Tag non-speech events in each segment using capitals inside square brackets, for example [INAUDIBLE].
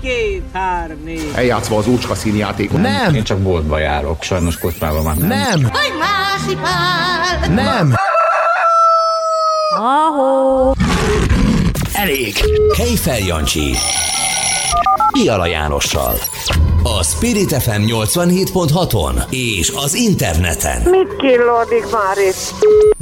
két, négy. Eljátszva az úcska színjátékot. Nem. Én csak boltba járok, sajnos kocsmában már nem. Nem. Hogy! Nem. Ahó! Elég! Kejfel Jancsi. Piala Jánossal. A Spirit FM 87.6-on és az interneten. Mit killódik már itt?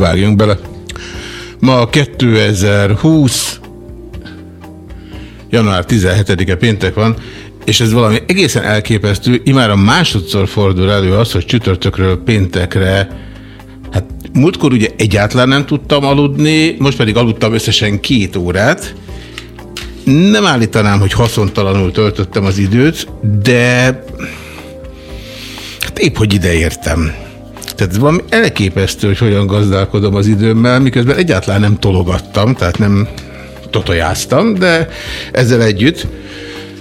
Vágjunk bele. Ma 2020. január 17-e péntek van, és ez valami egészen elképesztő. Imára másodszor fordul elő az, hogy csütörtökről péntekre Hát múltkor ugye egyáltalán nem tudtam aludni, most pedig aludtam összesen két órát. Nem állítanám, hogy haszontalanul töltöttem az időt, de hát épp hogy ide értem. Tehát valami elképesztő, hogy hogyan gazdálkodom az időmmel, miközben egyáltalán nem tologattam, tehát nem totojáztam, de ezzel együtt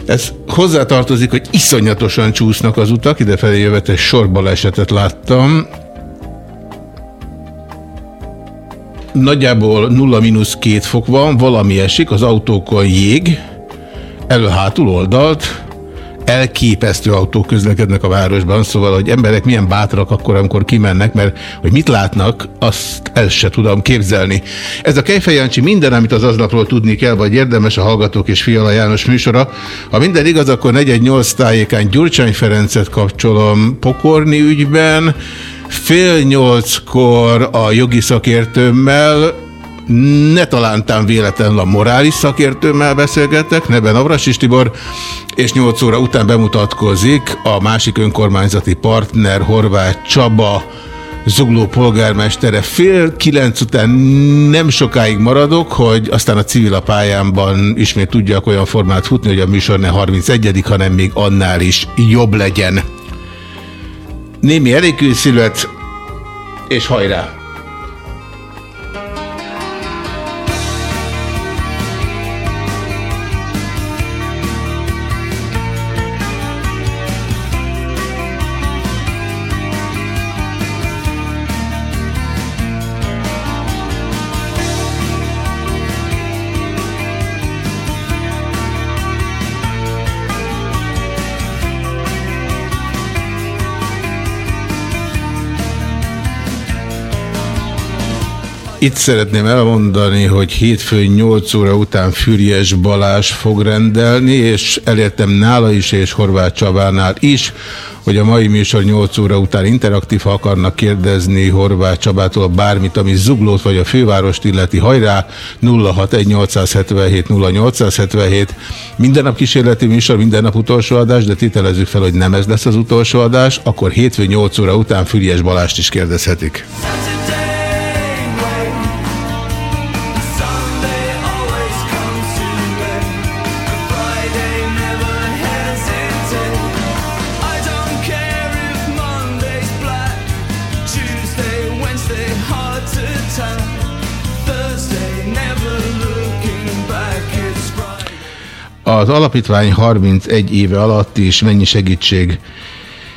ez hozzátartozik, hogy iszonyatosan csúsznak az utak, idefelé jövet egy sorbalesetet láttam, nagyjából 0-2 fok van, valami esik, az autókon jég, elő-hátul oldalt, elképesztő autók közlekednek a városban, szóval, hogy emberek milyen bátrak akkor, amikor kimennek, mert hogy mit látnak, azt el se tudom képzelni. Ez a Kejfej Jancsi minden, amit az aznapról tudni kell, vagy érdemes a Hallgatók és Fiala János műsora. Ha minden igaz, akkor 418 tájékán Gyurcsány Ferencet kapcsolom pokorni ügyben, fél nyolckor a jogi szakértőmmel, ne talántán véletlenül a morális szakértőmmel beszélgetek, neben Avrasis Tibor, és 8 óra után bemutatkozik a másik önkormányzati partner Horváth Csaba, Zugló polgármestere. Fél kilenc után nem sokáig maradok, hogy aztán a civil a pályámban ismét tudjak olyan formát futni, hogy a műsor ne 31 hanem még annál is jobb legyen. Némi elékülszület, és hajrá! Itt szeretném elmondani, hogy hétfőn 8 óra után Füriyes Balázs fog rendelni, és elértem nála is, és Horváth Csabánál is, hogy a mai műsor 8 óra után interaktív, ha akarnak kérdezni Horváth Csabától bármit, ami zuglót vagy a fővárost illeti, hajrá 061-877-0877. Minden nap kísérleti műsor, minden nap utolsó adás, de tételezzük fel, hogy nem ez lesz az utolsó adás, akkor hétfő 8 óra után Füriyes Balást is kérdezhetik. Az alapítvány 31 éve alatt is mennyi segítség?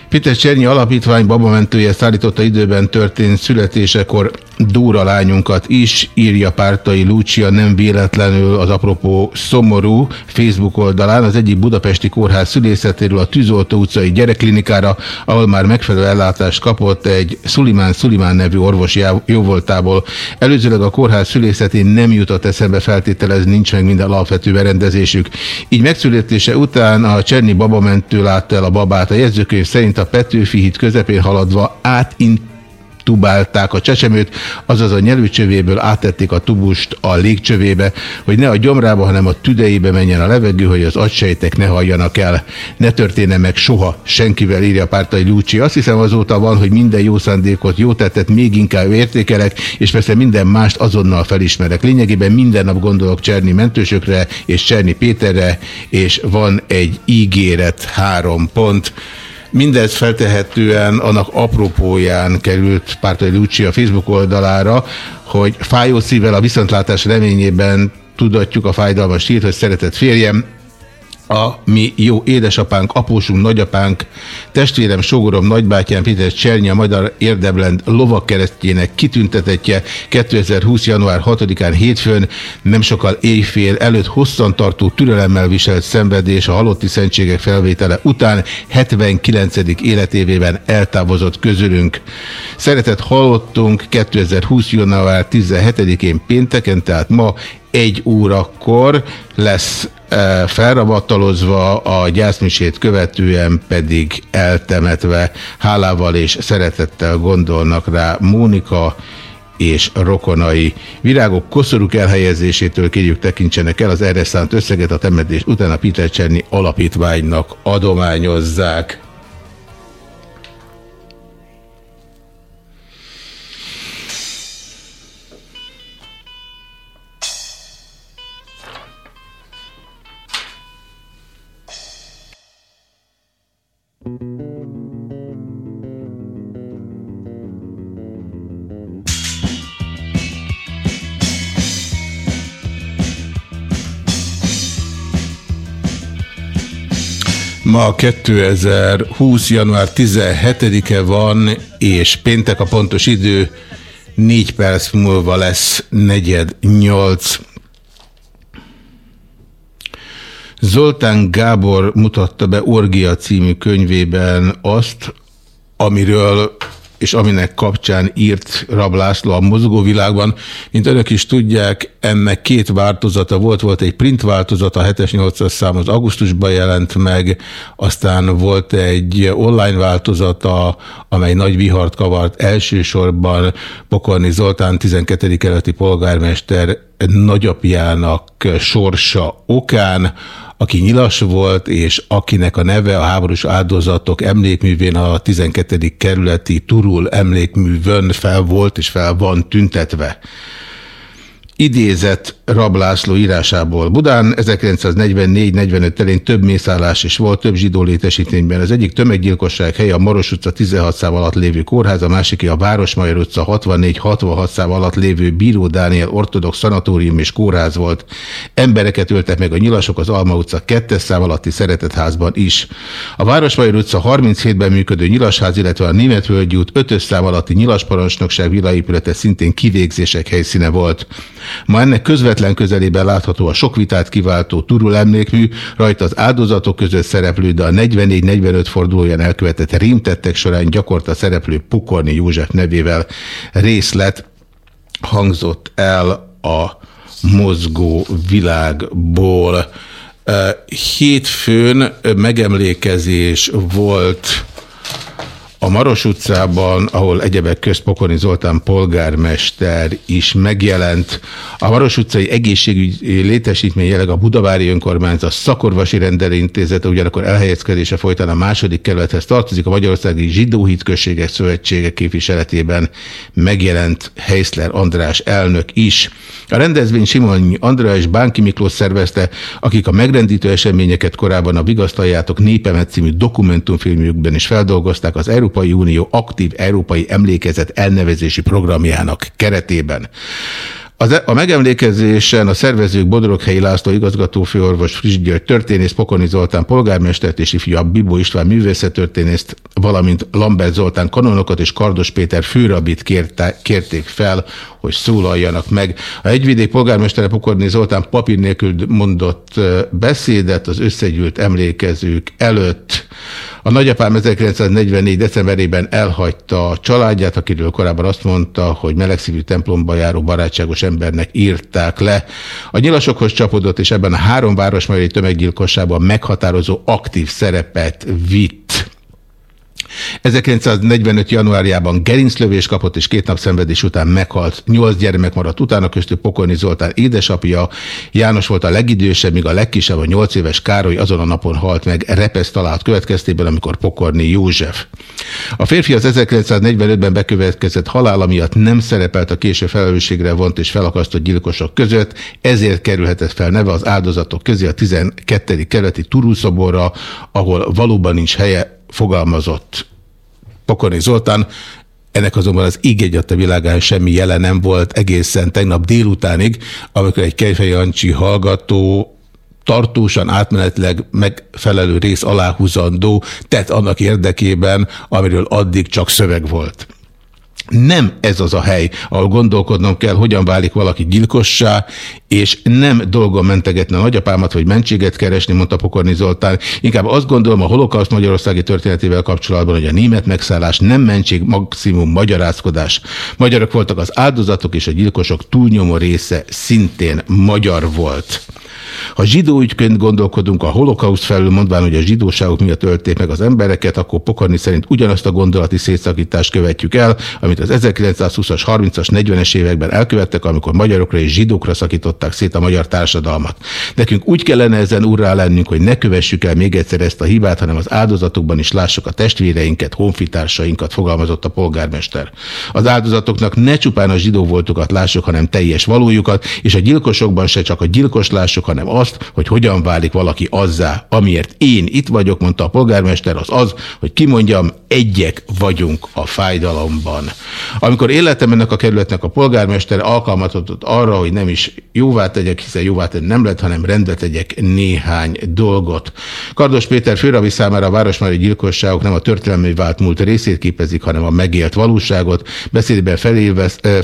Péter Csernyi alapítvány babamentője szállította időben történt születésekor Dóra lányunkat is, írja Pártai Lúcia, nem véletlenül az apropó szomorú Facebook oldalán az egyik budapesti kórház szülészetéről a Tűzoltó utcai gyerekklinikára, ahol már megfelelő ellátást kapott egy Szulimán Szulimán nevű orvos jóvoltából. Előzőleg a kórház szülészetén nem jutott eszembe feltételezni, nincs meg minden alapvető berendezésük. Így megszületése után a Cserni babamentő látta el a babát. A jegyzőkönyv szerint a Petőfi híd közepén haladva átint tubálták a csecsemőt, azaz a nyelőcsövéből átették a tubust a légcsövébe, hogy ne a gyomrába, hanem a tüdejébe menjen a levegő, hogy az agysejtek ne halljanak el. Ne történne meg soha senkivel, írja Pártai Lúcsi. Azt hiszem azóta van, hogy minden jó szándékot, jó tettet még inkább értékelek, és persze minden mást azonnal felismerek. Lényegében minden nap gondolok Cserni mentősökre és Cserni Péterre, és van egy ígéret három pont. Mindez feltehetően annak apropóján került Pártai Lucsi a Facebook oldalára, hogy fájó szívvel a viszontlátás reményében tudatjuk a fájdalmas hírt, hogy szeretett férjem, a mi jó édesapánk, apósunk, nagyapánk, testvérem, sógorom, nagybátyám, Péter Csernyi, a Magyar Érdeblend lovakkeresztjének kitüntetetje 2020. január 6-án hétfőn, nem sokkal éjfél előtt hosszantartó türelemmel viselt szenvedés a halotti szentségek felvétele után 79. életévében eltávozott közülünk. Szeretett hallottunk 2020. január 17-én pénteken, tehát ma egy órakor lesz felrabattalozva, a gyászmisét követően pedig eltemetve. Hálával és szeretettel gondolnak rá Mónika és rokonai. Virágok koszorúk elhelyezésétől kérjük tekintsenek el, az erre szánt összeget a temetés után a Peter Cserny alapítványnak adományozzák. Ma 2020. január 17-e van, és péntek a pontos idő, 4 perc múlva lesz negyed 8. Zoltán Gábor mutatta be Orgia című könyvében azt, amiről és aminek kapcsán írt Rablászló a mozgóvilágban. Mint önök is tudják, ennek két változata volt. Volt egy print változata, a 7-es 8-as szám az augusztusban jelent meg, aztán volt egy online változata, amely nagy vihart kavart elsősorban Pokorni Zoltán 12. keleti polgármester nagyapjának sorsa okán, aki nyilas volt, és akinek a neve a háborús áldozatok emlékművén a 12. kerületi Turul emlékművön fel volt és fel van tüntetve idézett Rablászló írásából. Budán 1944-45 terén több mészállás is volt, több zsidó létesítményben. Az egyik tömeggyilkosság helye a Maros utca 16 szám alatt lévő kórház, a másik a Városmajor utca 64-66 szám alatt lévő Bíró Dániel ortodox szanatórium és kórház volt. Embereket öltek meg a nyilasok az Alma utca 2 szám alatti szeretetházban is. A Városmajor utca 37-ben működő nyilasház, illetve a Németvölgyi út 5 szám alatti nyilasparancsnokság villaépülete szintén kivégzések helyszíne volt. Ma ennek közvetlen közelében látható a sok vitát kiváltó Turul emlékmű, rajta az áldozatok között szereplő, de a 44-45 fordulóján elkövetett rímtettek során gyakorta szereplő Pukorni József nevével részlet hangzott el a mozgó világból. Hétfőn megemlékezés volt a Maros utcában, ahol egyebek közpokoni Zoltán polgármester is megjelent. A Maros utcai egészségügyi létesítmény jelenleg a Budavári önkormányzat szakorvasi rendelőintézete, ugyanakkor elhelyezkedése folytán a második kerülethez tartozik. A Magyarországi Zsidó Hitközségek Szövetsége képviseletében megjelent Heiszler András elnök is. A rendezvény Simonyi András és Bánki Miklós szervezte, akik a megrendítő eseményeket korábban a Vigasztaljátok Népemet című dokumentumfilmjükben is feldolgozták az Európai Európai Unió aktív európai emlékezet elnevezési programjának keretében. Az, e- a megemlékezésen a szervezők Bodroghelyi László igazgatófőorvos Friss György történész, Pokoni Zoltán polgármestert és ifjú Bibó István művészettörténészt, valamint Lambert Zoltán kanonokat és Kardos Péter főrabit kérte, kérték fel, hogy szólaljanak meg. A egyvidék polgármestere Pokorni Zoltán papír nélkül mondott beszédet az összegyűlt emlékezők előtt. A nagyapám 1944. decemberében elhagyta a családját, akiről korábban azt mondta, hogy melegszívű templomba járó barátságos embernek írták le. A nyilasokhoz csapodott, és ebben a három városmajori tömeggyilkosságban meghatározó aktív szerepet vitt. 1945. januárjában gerinclövés kapott, és két nap szenvedés után meghalt. Nyolc gyermek maradt utána, köztük Pokorni Zoltán édesapja. János volt a legidősebb, míg a legkisebb, a nyolc éves Károly azon a napon halt meg repesz talált következtében, amikor Pokorni József. A férfi az 1945-ben bekövetkezett halála miatt nem szerepelt a késő felelősségre vont és felakasztott gyilkosok között, ezért kerülhetett fel neve az áldozatok közé a 12. keleti Turulszoborra, ahol valóban nincs helye, fogalmazott Pokorni Zoltán, ennek azonban az íg a világán semmi jele nem volt egészen tegnap délutánig, amikor egy Kejfej Jancsi hallgató tartósan átmenetileg megfelelő rész aláhúzandó tett annak érdekében, amiről addig csak szöveg volt. Nem ez az a hely, ahol gondolkodnom kell, hogyan válik valaki gyilkossá, és nem dolgom mentegetni a nagyapámat, vagy mentséget keresni, mondta Pokorni Zoltán. Inkább azt gondolom a holokauszt magyarországi történetével kapcsolatban, hogy a német megszállás nem mentség, maximum magyarázkodás. Magyarok voltak az áldozatok, és a gyilkosok túlnyomó része szintén magyar volt. Ha zsidó ügyként gondolkodunk a holokauszt felül, mondván, hogy a zsidóságok miatt ölték meg az embereket, akkor Pokorni szerint ugyanazt a gondolati szétszakítást követjük el, amit az 1920-as, 30-as, 40-es években elkövettek, amikor magyarokra és zsidókra szakították szét a magyar társadalmat. Nekünk úgy kellene ezen urrá lennünk, hogy ne kövessük el még egyszer ezt a hibát, hanem az áldozatokban is lássuk a testvéreinket, honfitársainkat, fogalmazott a polgármester. Az áldozatoknak ne csupán a zsidó voltukat lássuk, hanem teljes valójukat, és a gyilkosokban se csak a gyilkos lássuk, hanem azt, hogy hogyan válik valaki azzá, amiért én itt vagyok, mondta a polgármester, az az, hogy kimondjam, egyek vagyunk a fájdalomban. Amikor életem ennek a kerületnek a polgármester alkalmat adott arra, hogy nem is jóvá tegyek, hiszen jóvá tenni nem lett, hanem rendbe tegyek néhány dolgot. Kardos Péter főrabi számára a városmári gyilkosságok nem a történelmi vált múlt részét képezik, hanem a megélt valóságot. Beszédben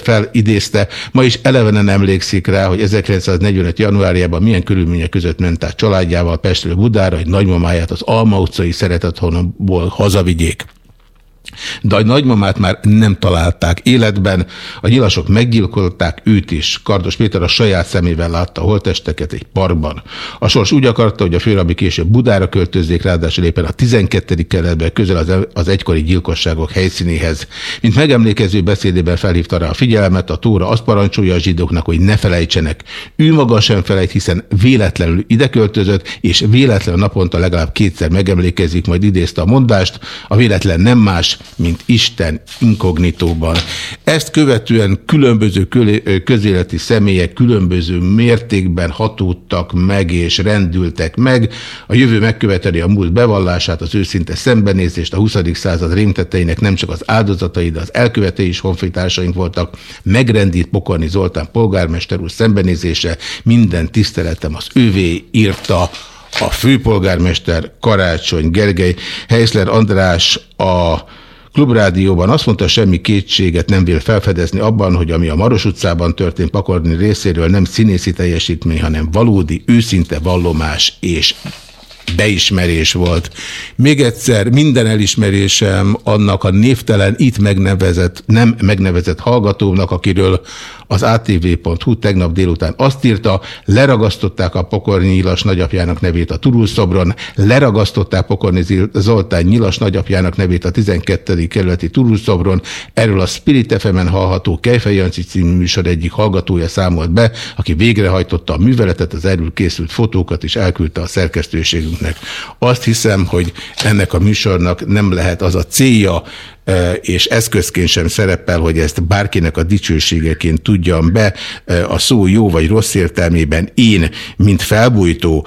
felidézte, ma is elevenen emlékszik rá, hogy 1945. januárjában milyen körülmények között ment át családjával Pestről Budára, hogy nagymamáját az Alma utcai szeretethonomból hazavigyék. De a nagymamát már nem találták életben, a nyilasok meggyilkolták őt is. Kardos Péter a saját szemével látta a holtesteket egy parkban. A sors úgy akarta, hogy a főrabi később Budára költözzék, ráadásul éppen a 12. keletben közel az, az egykori gyilkosságok helyszínéhez. Mint megemlékező beszédében felhívta rá a figyelmet, a Tóra azt parancsolja a zsidóknak, hogy ne felejtsenek. Ő maga sem felejt, hiszen véletlenül ide költözött, és véletlen naponta legalább kétszer megemlékezik, majd idézte a mondást, a véletlen nem más, mint Isten inkognitóban. Ezt követően különböző közéleti személyek különböző mértékben hatódtak meg és rendültek meg. A jövő megköveteli a múlt bevallását, az őszinte szembenézést, a 20. század rémteteinek nem csak az áldozatai, de az elkövetői is honfitársaink voltak. Megrendít Pokorni Zoltán polgármester úr szembenézése, minden tiszteletem az ővé írta a főpolgármester Karácsony Gergely, Heisler András a Klubrádióban azt mondta, semmi kétséget nem vél felfedezni abban, hogy ami a Maros utcában történt Pakorni részéről nem színészi teljesítmény, hanem valódi, őszinte vallomás és beismerés volt. Még egyszer minden elismerésem annak a névtelen, itt megnevezett, nem megnevezett hallgatónak, akiről az ATV.hu tegnap délután azt írta, leragasztották a Pokorni Nyilas nagyapjának nevét a Turulszobron, leragasztották Pokorni Zoltán Nyilas nagyapjának nevét a 12. kerületi Turulszobron, erről a Spirit FM-en hallható Kejfej Jancsi című műsor egyik hallgatója számolt be, aki végrehajtotta a műveletet, az erről készült fotókat is elküldte a szerkesztőségünknek. Azt hiszem, hogy ennek a műsornak nem lehet az a célja, és eszközként sem szerepel, hogy ezt bárkinek a dicsőségeként tudjam be, a szó jó vagy rossz értelmében én, mint felbújtó,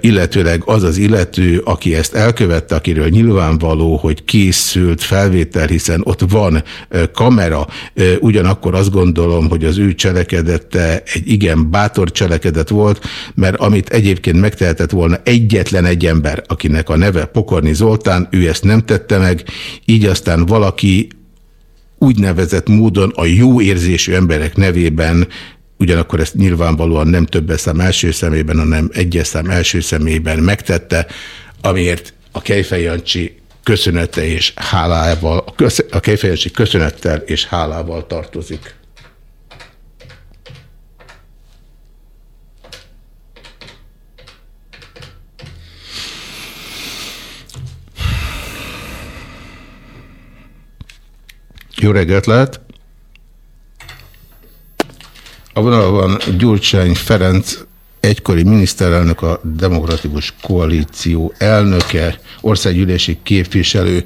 illetőleg az az illető, aki ezt elkövette, akiről nyilvánvaló, hogy készült felvétel, hiszen ott van kamera, ugyanakkor azt gondolom, hogy az ő cselekedete egy igen bátor cselekedet volt, mert amit egyébként megtehetett volna egyetlen egy ember, akinek a neve Pokorni Zoltán, ő ezt nem tette meg, így aztán valaki úgynevezett módon a jó érzésű emberek nevében ugyanakkor ezt nyilvánvalóan nem többes szám első szemében, hanem egyes szám első szemében megtette, amiért a Kejfej köszönete és hálával, a Kejfej köszönettel és hálával tartozik. Jó reggelt lehet! A vonalban Gyurcsány Ferenc, egykori miniszterelnök, a Demokratikus Koalíció elnöke, országgyűlési képviselő.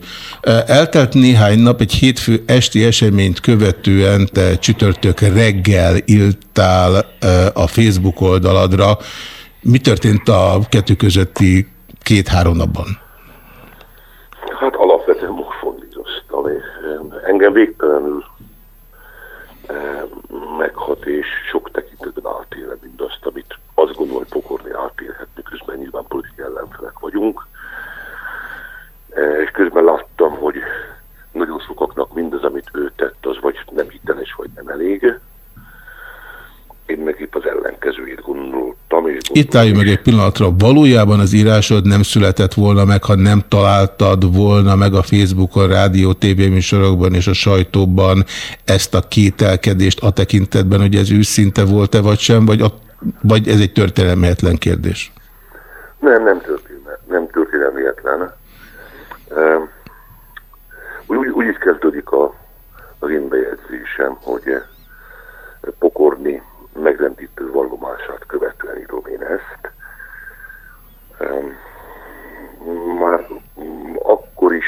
Eltelt néhány nap, egy hétfő esti eseményt követően te csütörtök reggel írtál a Facebook oldaladra. Mi történt a kettő közötti két-három napban? Hát alapvetően megfordítoztam, és engem végtelenül meghat, és sok tekintetben átélem mindazt, amit azt gondolom, hogy pokorni átélhet, miközben nyilván politikai ellenfelek vagyunk. És közben láttam, hogy nagyon sokaknak mindaz, amit ő tett, az vagy nem hiteles, vagy nem elég. Én meg épp az ellenkezőjét gondoltam. És Itt álljunk meg egy pillanatra. Valójában az írásod nem született volna meg, ha nem találtad volna meg a Facebookon, rádió, tévéműsorokban és a sajtóban ezt a kételkedést a tekintetben, hogy ez őszinte volt-e vagy sem, vagy, a, vagy ez egy történelmehetlen kérdés? Nem, nem történelme, nem történelmehetlen. Úgy, úgy is kezdődik a, az én bejegyzésem, hogy pokorni megrendítő vallomását követően írom én ezt. Már akkor is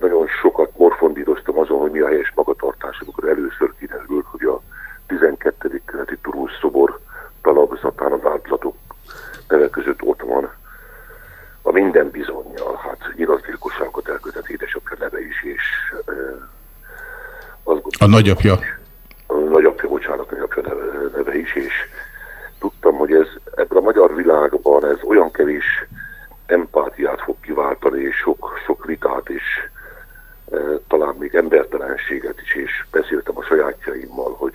nagyon sokat morfondítoztam azon, hogy mi a helyes magatartás, amikor először kiderült, hogy a 12. keleti Turul szobor talapzatán az áldozatok neve között ott van a minden bizonyal, hát nyilatgyilkosságot elkövetett édesapja neve is, és e, azt gondolom, a nagyapja nagyapja neve, is, és tudtam, hogy ez ebben a magyar világban ez olyan kevés empátiát fog kiváltani, és sok, sok vitát, és e, talán még embertelenséget is, és beszéltem a sajátjaimmal, hogy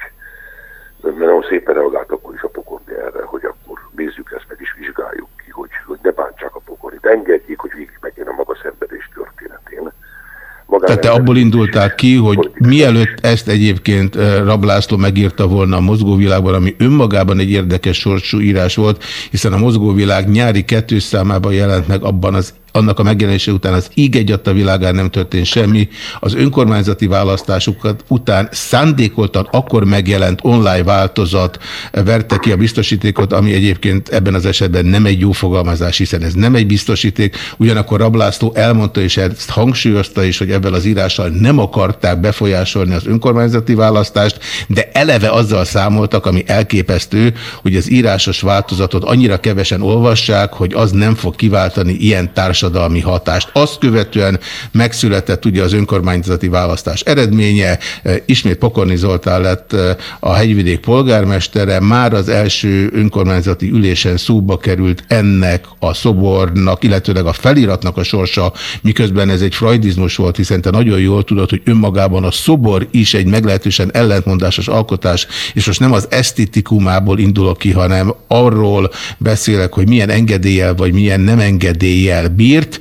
nagyon szépen reagált akkor is a pokorni erre, hogy akkor nézzük ezt meg is vizsgáljuk ki, hogy, hogy ne bántsák a pokornit, engedjék, hogy végig megjen a maga szenvedés történetén. Tehát te abból indultál ki, hogy mielőtt ezt egyébként eh, Rablászló megírta volna a mozgóvilágban, ami önmagában egy érdekes sorsú írás volt, hiszen a mozgóvilág nyári kettős számában jelent meg abban az annak a megjelenése után az íg egyadt világán nem történt semmi. Az önkormányzati választásokat után szándékoltan akkor megjelent online változat verte ki a biztosítékot, ami egyébként ebben az esetben nem egy jó fogalmazás, hiszen ez nem egy biztosíték. Ugyanakkor Rablászló elmondta és ezt hangsúlyozta is, hogy ebben az írással nem akarták befolyásolni az önkormányzati választást, de eleve azzal számoltak, ami elképesztő, hogy az írásos változatot annyira kevesen olvassák, hogy az nem fog kiváltani ilyen társadalmat társadalmi hatást. Azt követően megszületett ugye az önkormányzati választás eredménye, e, ismét Pokorni Zoltán lett e, a hegyvidék polgármestere, már az első önkormányzati ülésen szóba került ennek a szobornak, illetőleg a feliratnak a sorsa, miközben ez egy freudizmus volt, hiszen te nagyon jól tudod, hogy önmagában a szobor is egy meglehetősen ellentmondásos alkotás, és most nem az esztetikumából indulok ki, hanem arról beszélek, hogy milyen engedéllyel vagy milyen nem engedéllyel bír, írt.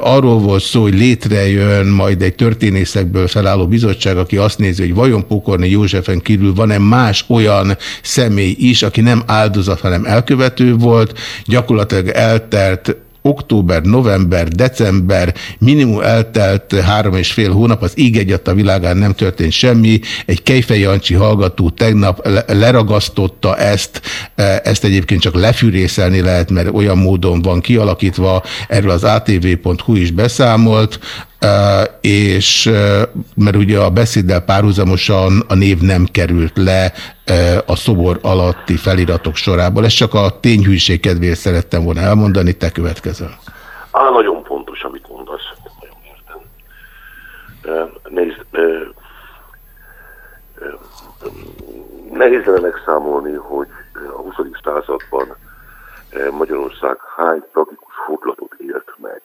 Arról volt szó, hogy létrejön majd egy történészekből felálló bizottság, aki azt nézi, hogy vajon Pokorni Józsefen kívül van-e más olyan személy is, aki nem áldozat, hanem elkövető volt. Gyakorlatilag eltelt október, november, december, minimum eltelt három és fél hónap, az íg a világán nem történt semmi. Egy Kejfej Jancsi hallgató tegnap leragasztotta ezt, e, ezt egyébként csak lefűrészelni lehet, mert olyan módon van kialakítva, erről az atv.hu is beszámolt, és mert ugye a beszéddel párhuzamosan a név nem került le a szobor alatti feliratok sorából. Ez csak a tényhűség kedvéért szerettem volna elmondani, te következel. Á, nagyon fontos, amit mondasz. Nagyon értem. Nézd, nehéz lenne megszámolni, hogy a 20. században Magyarország hány tragikus fordulatot élt meg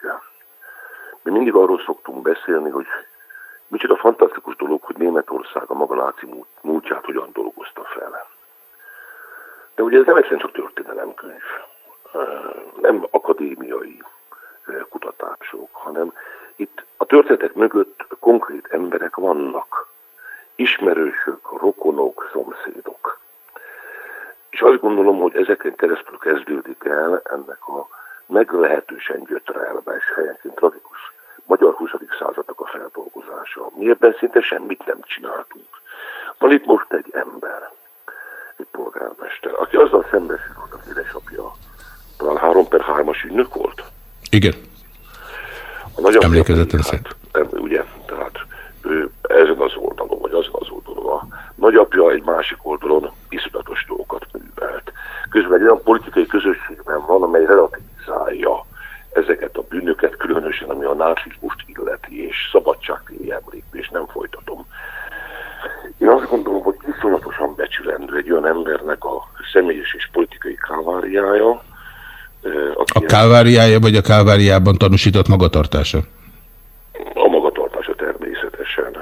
mi mindig arról szoktunk beszélni, hogy micsoda fantasztikus dolog, hogy Németország a maga náci múltját hogyan dolgozta fel. De ugye ez nem egyszerűen csak történelemkönyv, nem akadémiai kutatások, hanem itt a történetek mögött konkrét emberek vannak, ismerősök, rokonok, szomszédok. És azt gondolom, hogy ezeken keresztül kezdődik el ennek a meglehetősen gyötrelmes, helyenként tragikus magyar 20. századnak a feldolgozása. Mi ebben szinte semmit nem csináltunk. Van itt most egy ember, egy polgármester, aki azzal szembesül, hogy az édesapja talán 3 per 3-as ügynök volt. Igen. A nagyapja Emlékezetem szerint. Hát, ugye, tehát ő ezen az oldalon, vagy azon az oldalon. A nagyapja egy másik oldalon iszonyatos dolgokat művelt. Közben egy olyan politikai közösségben van, amely relativizálja ezeket a bűnöket, különösen ami a nácizmust illeti, és szabadságtéri emlékbés, nem folytatom. Én azt gondolom, hogy iszonyatosan becsülendő egy olyan embernek a személyes és politikai káváriája, A kálváriája vagy a kálváriában tanúsított magatartása? a magatartása természetesen.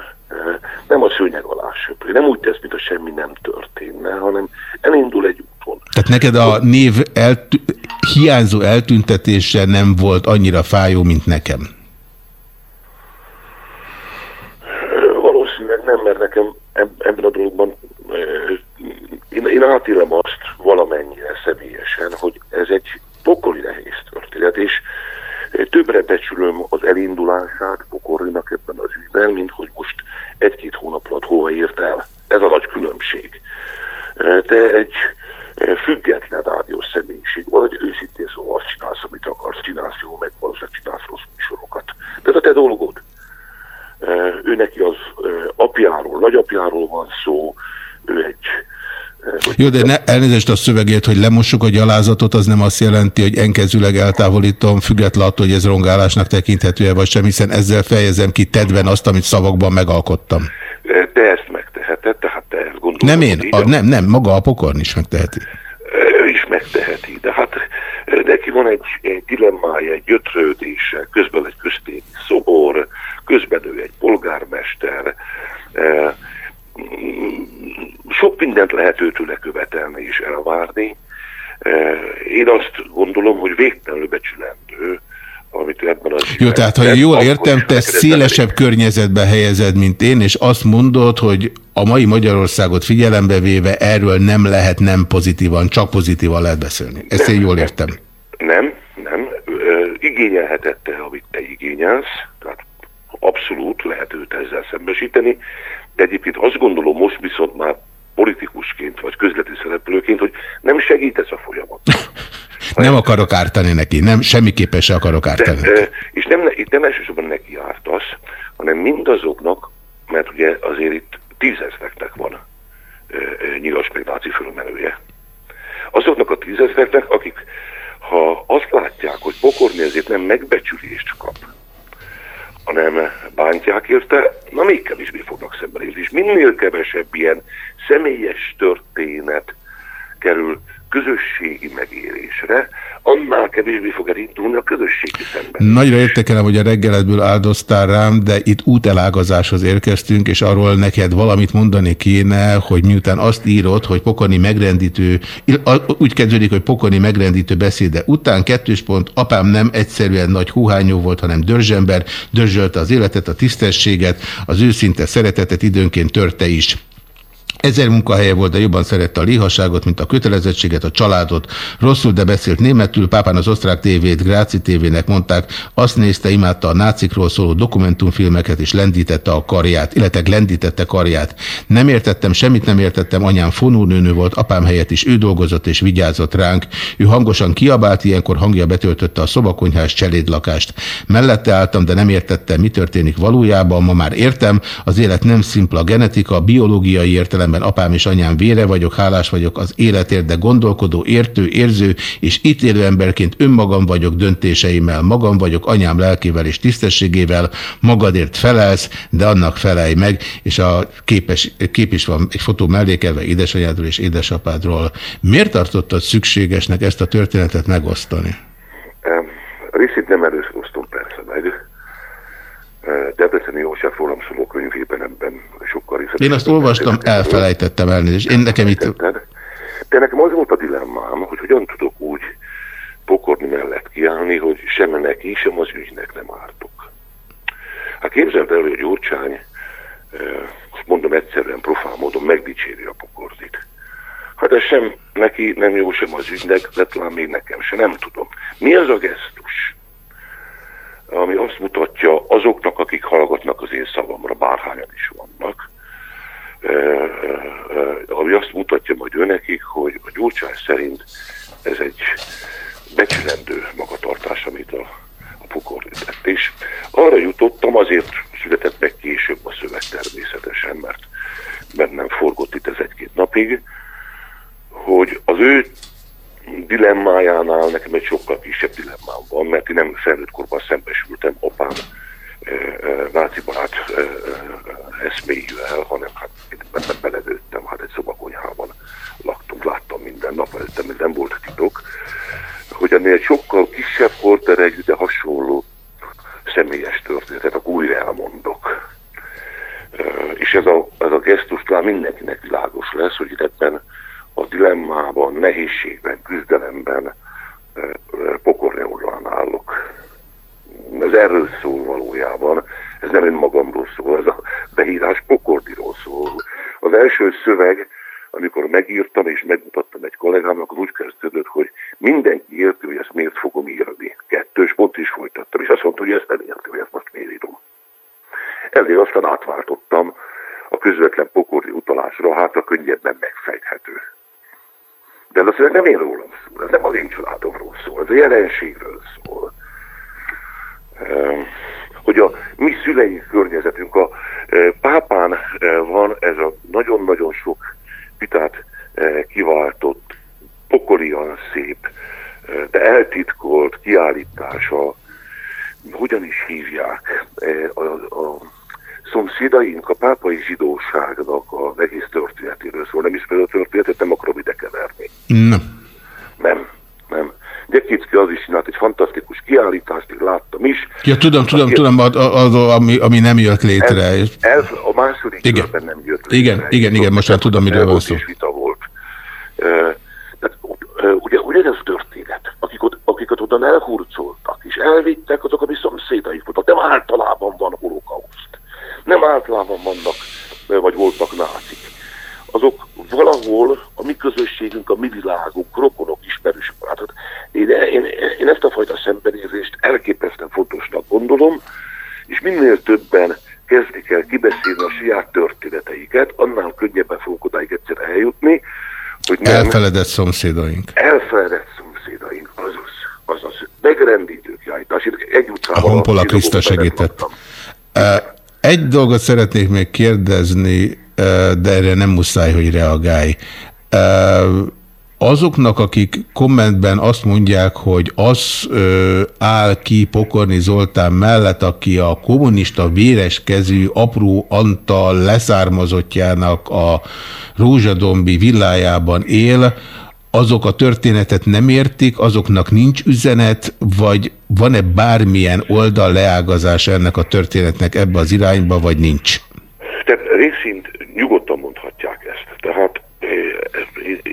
Nem a szőnyeg alá söpri, nem úgy tesz, mintha semmi nem történne, hanem elindul egy úton. Tehát neked a név eltü hiányzó eltüntetése nem volt annyira fájó, mint nekem. Valószínűleg nem, mert nekem eb- ebben a dologban én, én átélem azt valamennyire személyesen, hogy ez egy pokoli nehéz történet, és többre becsülöm az elindulását pokolinak ebben az ügyben, mint hogy most egy-két hónap alatt hova ért el. Ez a nagy különbség. Te egy független rádiós személyiség vagy, hogy őszintén szóval azt csinálsz, amit akarsz, csinálsz jó, meg valószínűleg csinálsz rossz műsorokat. De ez a te dolgod. Ő neki az apjáról, nagyapjáról van szó, ő egy... Jó, de ne, elnézést a szövegért, hogy lemossuk a gyalázatot, az nem azt jelenti, hogy enkezüleg eltávolítom, független attól, hogy ez rongálásnak tekinthető-e vagy sem, hiszen ezzel fejezem ki tedben azt, amit szavakban megalkottam. ö, te ezt gondolod. Nem én, a, nem, nem, maga a pokorn is megteheti. Ő is megteheti, de hát neki van egy, egy dilemmája, egy gyötrődése, közben egy köztéri szobor, közben ő egy polgármester, sok mindent lehet őtőle követelni és elvárni. Én azt gondolom, hogy végtelenül becsülendő, amit ebben az Jó, tehát ha jól értem, te szélesebb környezetbe helyezed, mint én, és azt mondod, hogy a mai Magyarországot figyelembe véve erről nem lehet nem pozitívan, csak pozitívan lehet beszélni. Ezt én jól értem. Nem, nem. Ö, igényelhetette, amit te igényelsz, tehát abszolút lehet őt ezzel szembesíteni, de egyébként azt gondolom most viszont már politikusként vagy közleti szereplőként, hogy nem segítesz a folyamatban. [LAUGHS] Nem akarok ártani neki, nem, semmiképpen se akarok De, ártani neki. és nem, itt nem elsősorban neki ártasz, hanem mindazoknak, mert ugye azért itt tízezreknek van nyilas meg náci fölmenője. Azoknak a tízezreknek, akik ha azt látják, hogy pokorni ezért nem megbecsülést kap, hanem bántják érte, na még kevésbé fognak szembenézni. És minél kevesebb ilyen személyes történet kerül közösségi megérésre, annál kevésbé fog elindulni a közösségi szemben. Nagyra értékelem, hogy a reggeledből áldoztál rám, de itt útelágazáshoz érkeztünk, és arról neked valamit mondani kéne, hogy miután azt írod, hogy pokoni megrendítő, úgy kezdődik, hogy pokoni megrendítő beszéde után, kettős pont, apám nem egyszerűen nagy húhányó volt, hanem dörzsember, dörzsölte az életet, a tisztességet, az őszinte szeretetet időnként törte is. Ezer munkahelye volt, de jobban szerette a lihaságot, mint a kötelezettséget, a családot. Rosszul, de beszélt németül, pápán az osztrák tévét, Gráci tévének mondták, azt nézte, imádta a nácikról szóló dokumentumfilmeket, és lendítette a karját, illetve lendítette karját. Nem értettem, semmit nem értettem, anyám fonónőnő volt, apám helyett is ő dolgozott és vigyázott ránk. Ő hangosan kiabált, ilyenkor hangja betöltötte a szobakonyhás cselédlakást. Mellette álltam, de nem értettem, mi történik valójában, ma már értem, az élet nem szimpla genetika, biológiai értelem értelemben apám és anyám vére vagyok, hálás vagyok az életért, de gondolkodó, értő, érző és ítélő emberként önmagam vagyok döntéseimmel, magam vagyok anyám lelkével és tisztességével, magadért felelsz, de annak felelj meg, és a képes, kép is van egy fotó mellékelve édesanyádról és édesapádról. Miért tartottad szükségesnek ezt a történetet megosztani? Részét nem először osztom persze meg. Debreceni József rólam szóló könyvében ebben sokkal részletesebben. Én azt olvastam, elfelejtettem elnézést. Én nekem itt... De nekem az volt a dilemmám, hogy hogyan tudok úgy pokorni mellett kiállni, hogy sem neki, sem az ügynek nem ártok. Hát képzeld el, hogy Gyurcsány, mondom egyszerűen, profán módon megdicséri a pokornit. Hát ez sem neki nem jó, sem az ügynek, de talán még nekem se, nem tudom. Mi az a gesztus? Ami azt mutatja azoknak, akik hallgatnak az én szavamra, bárhányan is vannak, ami azt mutatja majd őnekik, hogy a gyurcsány szerint ez egy becsülendő magatartás, amit a, a pokor tett. És arra jutottam, azért született meg később a szöveg természetesen, mert bennem forgott itt ez egy-két napig, hogy az ő dilemmájánál nekem egy sokkal kisebb dilemmám van, mert én nem felnőtt korban szembesültem apám e, e, náci barát e, eszméjűvel, hanem hát én beledőttem, hát egy szobakonyhában laktunk, láttam minden nap, előttem ez nem volt titok, hogy ennél egy sokkal kisebb horderejű, de hasonló személyes történetet, akkor újra elmondok. És ez a, ez a gesztus talán mindenkinek világos lesz, hogy itt ebben a dilemmában, nehézségben, küzdelemben pokorni oldalán állok. Ez erről szól valójában, ez nem önmagamról szól, ez a beírás pokordiról szól. Az első szöveg, amikor megírtam és megmutattam egy kollégámnak, az úgy kezdődött, hogy mindenki érti, hogy ezt miért fogom írni. Kettős pont is folytattam, és azt mondta, hogy ezt nem érti, hogy ezt most miért írom. Ezért aztán átváltottam a közvetlen pokordi utalásra, hát a könnyebben megfejthető. De ez azt nem én rólam szól, ez nem az én családomról szól, ez a jelenségről szól. Ehm, hogy a mi szülei környezetünk, a e, pápán e, van ez a nagyon-nagyon sok vitát e, kiváltott, pokolian szép, de eltitkolt kiállítása, hogyan is hívják a, a szomszédaink a pápai zsidóságnak a egész történetéről szól. Nem ismerő a történetet, nem akarom ide keverni. Nem. Nem, nem. Gyekicki az is csinált egy fantasztikus kiállítást, láttam is. Ja, tudom, tudom, Aki, tudom, az, az, ami, ami nem jött létre. Ez, ez a második igen. körben nem jött létre. Igen, igen, igen, most már tudom, miről van szó. vita volt. Tehát, ugye, ugye ez történet, akik, ott, akiket oda elhurcoltak, és elvittek, azok a mi szomszédaik voltak. Nem általában van holokauszt nem általában vannak, vagy voltak nácik. Azok valahol a mi közösségünk, a mi világunk, rokonok, ismerősök. Hát, én, én, én ezt a fajta szembenézést elképesztően fontosnak gondolom, és minél többen kezdik el kibeszélni a saját történeteiket, annál könnyebben fogok odáig egyszer eljutni, hogy nem... Elfeledett szomszédaink. Elfeledett szomszédaink, azaz, azaz. Megrendítő kiállítás. Egy utcában... A Honpola Kriszta segített. Egy dolgot szeretnék még kérdezni, de erre nem muszáj, hogy reagálj. Azoknak, akik kommentben azt mondják, hogy az áll ki Pokorni Zoltán mellett, aki a kommunista véreskezű apró Antal leszármazottjának a Rózsadombi villájában él, azok a történetet nem értik, azoknak nincs üzenet, vagy van-e bármilyen oldal leágazás ennek a történetnek ebbe az irányba, vagy nincs? Tehát részint nyugodtan mondhatják ezt. Tehát eh,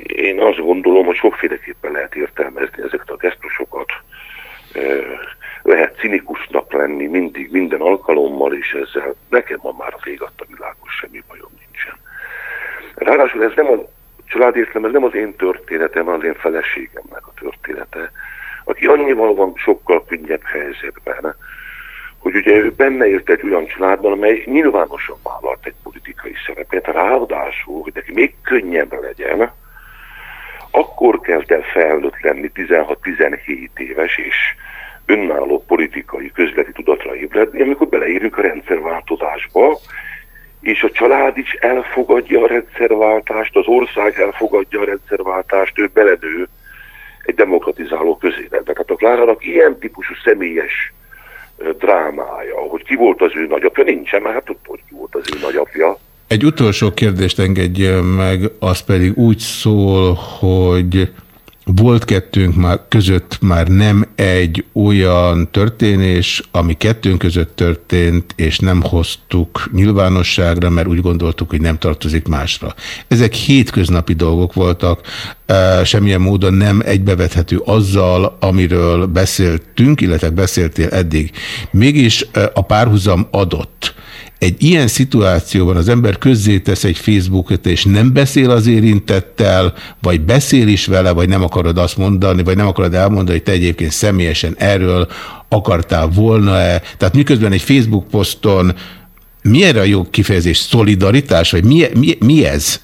én azt gondolom, hogy sokféleképpen lehet értelmezni ezeket a gesztusokat. Eh, lehet cinikusnak lenni mindig, minden alkalommal, és ezzel nekem ma már a végatta világos, semmi bajom nincsen. Ráadásul ez nem a családértelem, ez nem az én történetem, az én feleségemnek a története, aki annyival van sokkal könnyebb helyzetben, hogy ugye ő benne élt egy olyan családban, amely nyilvánosan vállalt egy politikai szerepet, ráadásul, hogy neki még könnyebb legyen, akkor kezd el felnőtt lenni 16-17 éves, és önálló politikai közleti tudatra ébredni, amikor beleérünk a rendszerváltozásba, és a család is elfogadja a rendszerváltást, az ország elfogadja a rendszerváltást, ő beledő egy demokratizáló közéletbe. Tehát a Klárának ilyen típusú személyes drámája, hogy ki volt az ő nagyapja, nincsen, mert hát tudta, hogy ki volt az ő nagyapja. Egy utolsó kérdést engedje meg, az pedig úgy szól, hogy volt kettőnk már között már nem egy olyan történés, ami kettőnk között történt, és nem hoztuk nyilvánosságra, mert úgy gondoltuk, hogy nem tartozik másra. Ezek hétköznapi dolgok voltak, semmilyen módon nem egybevethető azzal, amiről beszéltünk, illetve beszéltél eddig. Mégis a párhuzam adott. Egy ilyen szituációban az ember közzétesz egy Facebookot, és nem beszél az érintettel, vagy beszél is vele, vagy nem akarod azt mondani, vagy nem akarod elmondani, hogy te egyébként személyesen erről akartál volna-e. Tehát miközben egy Facebook poszton mi erre a jó kifejezés? Szolidaritás? Vagy mi, mi, mi ez?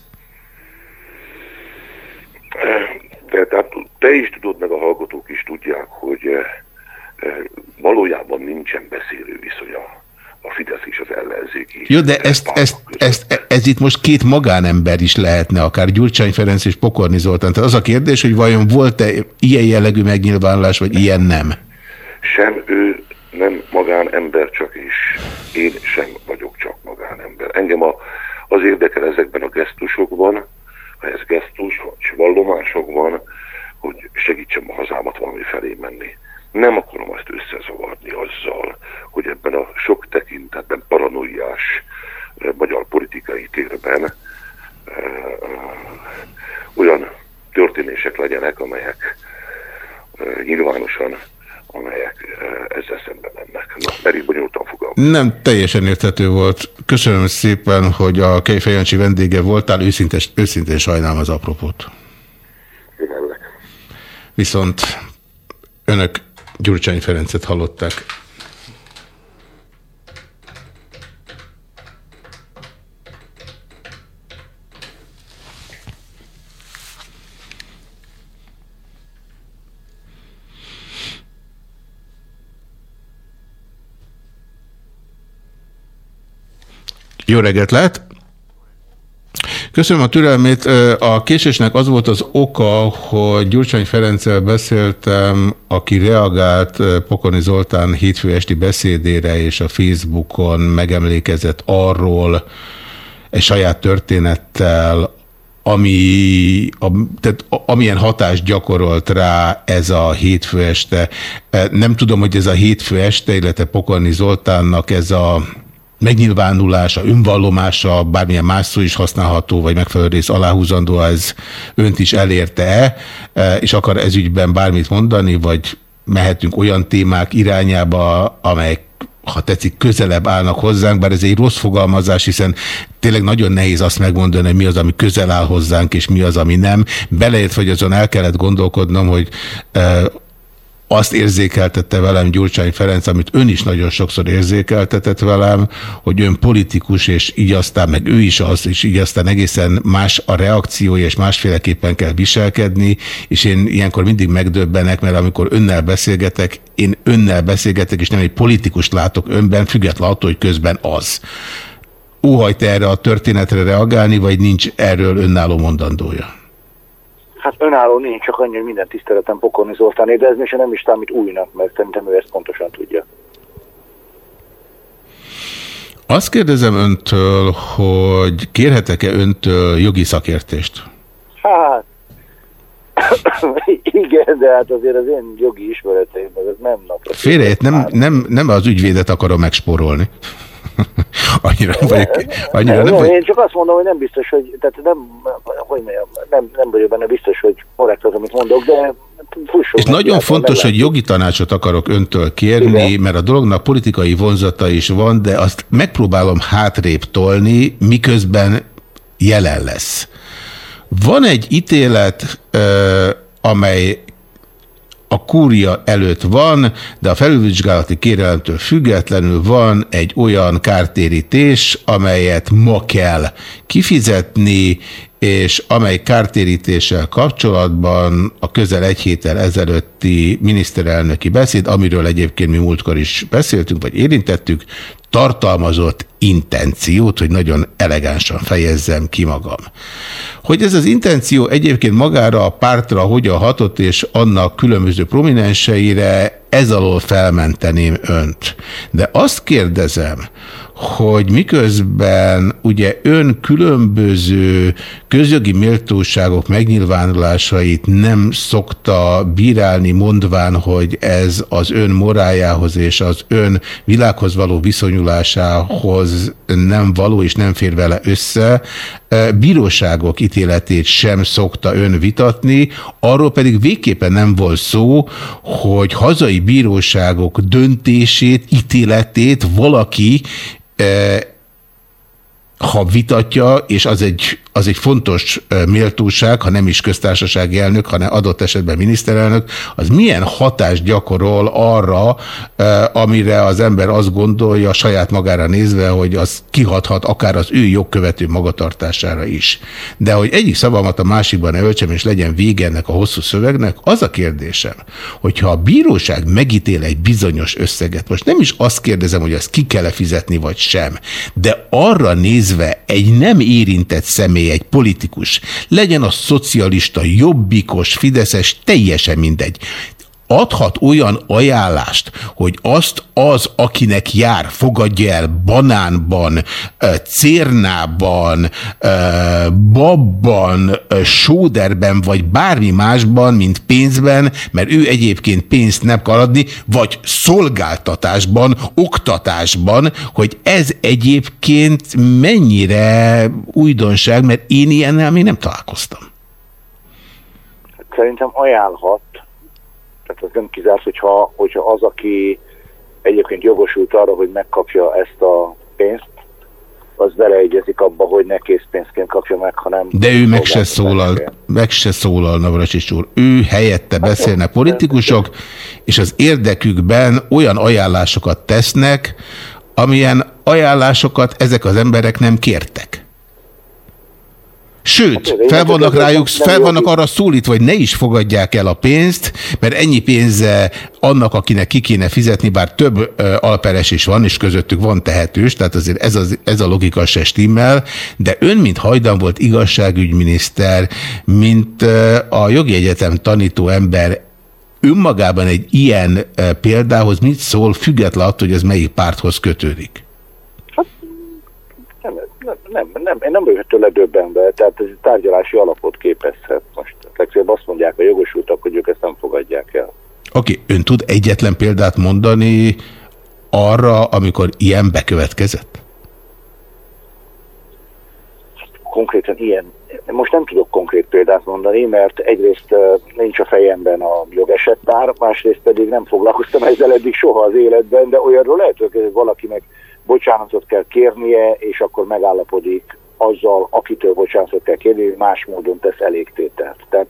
De, tehát te is tudod, meg a hallgatók is tudják, hogy eh, eh, valójában nincsen beszélő viszonya a Fidesz és az ellenzék is. Jó, de ezt, ezt, ezt, ez itt most két magánember is lehetne, akár Gyurcsány Ferenc és Pokorni Zoltán. Tehát az a kérdés, hogy vajon volt-e ilyen jellegű megnyilvánulás, vagy ilyen nem? Sem ő nem magánember csak is. Én sem vagyok csak magánember. Engem a, az érdekel ezekben a gesztusokban, ha ez gesztus vagy vallomásokban, hogy segítsem a hazámat valami felé menni. Nem akarom azt összezavarni azzal, hogy ebben a sok tekintetben paranoiás eh, magyar politikai térben eh, eh, olyan történések legyenek, amelyek nyilvánosan amelyek ezzel szemben mennek. Na, elég bonyolultan fogalmazom. Nem teljesen érthető volt. Köszönöm szépen, hogy a Kejfejancsi vendége voltál. Őszintén, őszintén sajnálom az apropót. Viszont önök Gyurcsány Ferencet hallották. Jó reggelt lehet! Köszönöm a türelmét. A késésnek az volt az oka, hogy Gyurcsány Ferenccel beszéltem, aki reagált Pokoni Zoltán hétfő esti beszédére, és a Facebookon megemlékezett arról egy saját történettel, ami, a, tehát amilyen hatást gyakorolt rá ez a hétfő este. Nem tudom, hogy ez a hétfő este, illetve Pokorni Zoltánnak ez a megnyilvánulása, önvallomása, bármilyen más szó is használható, vagy megfelelő rész aláhúzandó, ez önt is elérte-e, e, és akar ezügyben bármit mondani, vagy mehetünk olyan témák irányába, amelyek ha tetszik, közelebb állnak hozzánk, bár ez egy rossz fogalmazás, hiszen tényleg nagyon nehéz azt megmondani, hogy mi az, ami közel áll hozzánk, és mi az, ami nem. Beleért, hogy azon el kellett gondolkodnom, hogy e, azt érzékeltette velem Gyurcsány Ferenc, amit ön is nagyon sokszor érzékeltetett velem, hogy ön politikus, és így aztán, meg ő is az, és így aztán egészen más a reakciója, és másféleképpen kell viselkedni, és én ilyenkor mindig megdöbbenek, mert amikor önnel beszélgetek, én önnel beszélgetek, és nem egy politikust látok önben, független attól, hogy közben az. Óhajt erre a történetre reagálni, vagy nincs erről önálló mondandója? Hát önálló nincs, csak annyi, hogy minden tiszteletem Pokorni Zoltán érdezni, és nem is számít újnak, mert szerintem ő ezt pontosan tudja. Azt kérdezem öntől, hogy kérhetek-e öntől jogi szakértést? Hát, [COUGHS] igen, de hát azért az én jogi ismereteim, ez nem napra. Félreért, nem, nem, nem az ügyvédet akarom megspórolni. Annyira [LAUGHS] vagyok... Annyira nem, nem, vagy... Én csak azt mondom, hogy nem biztos, hogy... Tehát nem, hogy mondjam, nem, nem vagyok benne biztos, hogy korrekt az, amit mondok, de És nagyon fontos, hogy jogi tanácsot akarok öntől kérni, Igen. mert a dolognak politikai vonzata is van, de azt megpróbálom hátrébb tolni, miközben jelen lesz. Van egy ítélet, amely a kúria előtt van, de a felülvizsgálati kérelemtől függetlenül van egy olyan kártérítés, amelyet ma kell kifizetni, és amely kártérítéssel kapcsolatban a közel egy héttel ezelőtti miniszterelnöki beszéd, amiről egyébként mi múltkor is beszéltünk, vagy érintettük, tartalmazott intenciót, hogy nagyon elegánsan fejezzem ki magam. Hogy ez az intenció egyébként magára a pártra hogyan hatott, és annak különböző prominenseire, ez alól felmenteném önt. De azt kérdezem, hogy miközben ugye ön különböző közjogi méltóságok megnyilvánulásait nem szokta bírálni, mondván, hogy ez az ön morájához és az ön világhoz való viszonyulásához nem való és nem fér vele össze, e, bíróságok ítéletét sem szokta ön vitatni, arról pedig végképpen nem volt szó, hogy hazai bíróságok döntését, ítéletét valaki ha vitatja, és az egy az egy fontos méltóság, ha nem is köztársasági elnök, hanem adott esetben miniszterelnök, az milyen hatást gyakorol arra, amire az ember azt gondolja saját magára nézve, hogy az kihathat akár az ő jogkövető magatartására is. De hogy egyik szavamat a másikban ne öltsem, és legyen vége ennek a hosszú szövegnek, az a kérdésem, hogyha a bíróság megítél egy bizonyos összeget, most nem is azt kérdezem, hogy azt ki kell -e fizetni, vagy sem, de arra néz nézve egy nem érintett személy, egy politikus, legyen a szocialista, jobbikos, fideszes, teljesen mindegy adhat olyan ajánlást, hogy azt az, akinek jár, fogadja el banánban, cérnában, babban, sóderben, vagy bármi másban, mint pénzben, mert ő egyébként pénzt nem kell adni, vagy szolgáltatásban, oktatásban, hogy ez egyébként mennyire újdonság, mert én ilyennel még nem találkoztam. Szerintem ajánlhat, tehát az nem kizárt, hogyha, hogyha az, aki egyébként jogosult arra, hogy megkapja ezt a pénzt, az beleegyezik abba, hogy ne készpénzként kapja meg, hanem... De ő meg se szólal, meg se szólal, Navracsics úr. Ő helyette beszélnek politikusok, és az érdekükben olyan ajánlásokat tesznek, amilyen ajánlásokat ezek az emberek nem kértek. Sőt, fel vannak rájuk, fel vannak arra szólítva, hogy ne is fogadják el a pénzt, mert ennyi pénze annak, akinek ki kéne fizetni, bár több alperes is van, és közöttük van tehetős, tehát azért ez, az, ez a logika se stimmel, de ön, mint hajdan volt igazságügyminiszter, mint a jogi egyetem tanító ember, önmagában egy ilyen példához mit szól, független attól, hogy ez melyik párthoz kötődik? Nem, nem, én nem vagyok tőle döbbenve, tehát ez tárgyalási alapot képezhet most. Legfeljebb azt mondják a jogosultak, hogy ők ezt nem fogadják el. Oké, okay. ön tud egyetlen példát mondani arra, amikor ilyen bekövetkezett? Konkrétan ilyen. Most nem tudok konkrét példát mondani, mert egyrészt nincs a fejemben a jogesetpár, másrészt pedig nem foglalkoztam ezzel eddig soha az életben, de olyanról lehet, hogy valaki meg bocsánatot kell kérnie, és akkor megállapodik azzal, akitől bocsánatot kell kérni, hogy más módon tesz elégtételt. Tehát,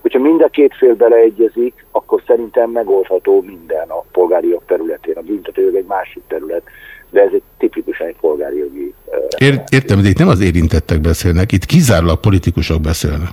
hogyha mind a két fél beleegyezik, akkor szerintem megoldható minden a polgári jog területén. A büntetőjog egy másik terület, de ez egy tipikusan egy polgári jogi... Ért, értem, de itt nem az érintettek beszélnek, itt kizárólag politikusok beszélnek.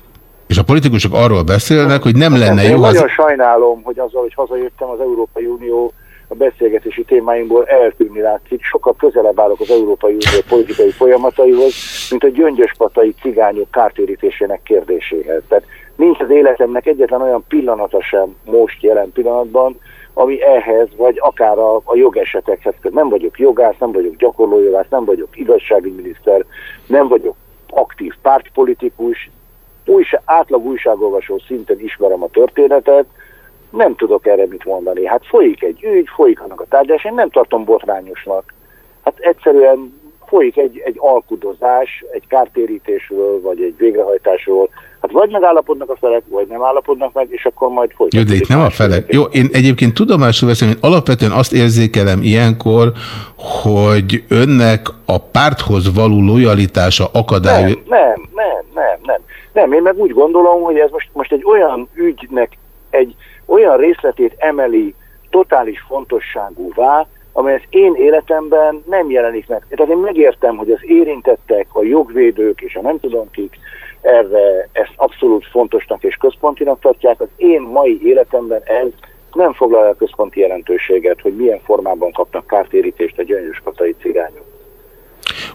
És a politikusok arról beszélnek, hogy nem lenne jó... Én nagyon az... sajnálom, hogy azzal, hogy hazajöttem az Európai Unió a beszélgetési témáinkból eltűnni látszik, sokkal közelebb állok az Európai Unió politikai folyamataihoz, mint a gyöngyöspatai cigányok kártérítésének kérdéséhez. Tehát nincs az életemnek egyetlen olyan pillanata sem most jelen pillanatban, ami ehhez, vagy akár a, a jogesetekhez. Nem vagyok jogász, nem vagyok gyakorlójogász, nem vagyok igazságügyminiszter, nem vagyok aktív pártpolitikus, újság, átlag újságolvasó szinten ismerem a történetet, nem tudok erre mit mondani. Hát folyik egy ügy, folyik annak a tárgyalás, én nem tartom botrányosnak. Hát egyszerűen folyik egy, egy alkudozás, egy kártérítésről, vagy egy végrehajtásról. Hát vagy megállapodnak a felek, vagy nem állapodnak meg, és akkor majd folyik. Jó, de itt nem a felek. Jó, én egyébként tudomásul veszem, én alapvetően azt érzékelem ilyenkor, hogy önnek a párthoz való lojalitása akadály... Nem, nem, nem, nem, nem. Nem, én meg úgy gondolom, hogy ez most, most egy olyan ügynek egy olyan részletét emeli totális fontosságúvá, amely az én életemben nem jelenik meg. Tehát én megértem, hogy az érintettek, a jogvédők és a nem tudom kik erre ezt abszolút fontosnak és központinak tartják. Az én mai életemben ez nem foglalja a központi jelentőséget, hogy milyen formában kapnak kártérítést a gyöngyös katai cigányok.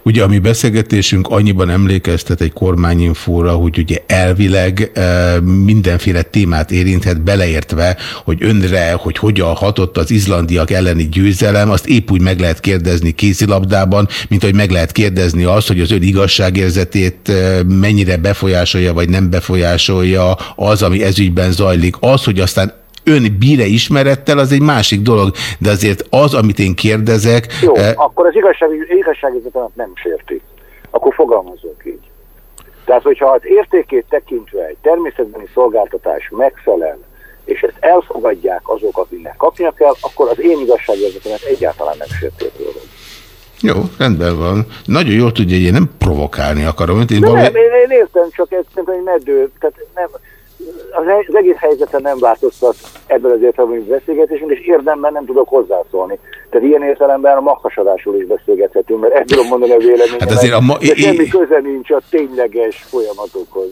Ugye a mi beszélgetésünk annyiban emlékeztet egy kormányinfóra, hogy ugye elvileg e, mindenféle témát érinthet, beleértve, hogy önre, hogy hogyan hatott az izlandiak elleni győzelem, azt épp úgy meg lehet kérdezni kézilabdában, mint hogy meg lehet kérdezni azt, hogy az ön igazságérzetét e, mennyire befolyásolja, vagy nem befolyásolja az, ami ezügyben zajlik. Az, hogy aztán ön bíre ismerettel, az egy másik dolog, de azért az, amit én kérdezek... Jó, eh... akkor az igazság, igazságügyetemet nem sérti. Akkor fogalmazunk így. Tehát, hogyha az értékét tekintve egy természetbeni szolgáltatás megfelel, és ezt elfogadják azok, akiknek kapnia kell, akkor az én igazságérzetemet egyáltalán nem sérti a Jó, rendben van. Nagyon jól tudja, hogy én nem provokálni akarom. Én De valami... nem, én, én értem, csak ez szerintem egy meddő. Tehát nem, az, az egész helyzeten nem változtat ebből az értelemben beszélgetésünk, és érdemben nem tudok hozzászólni. Tehát ilyen értelemben a maghasadásról is beszélgethetünk, mert ezt tudom mondani a véleményemet, Hát azért a ma- de semmi köze nincs a tényleges folyamatokhoz.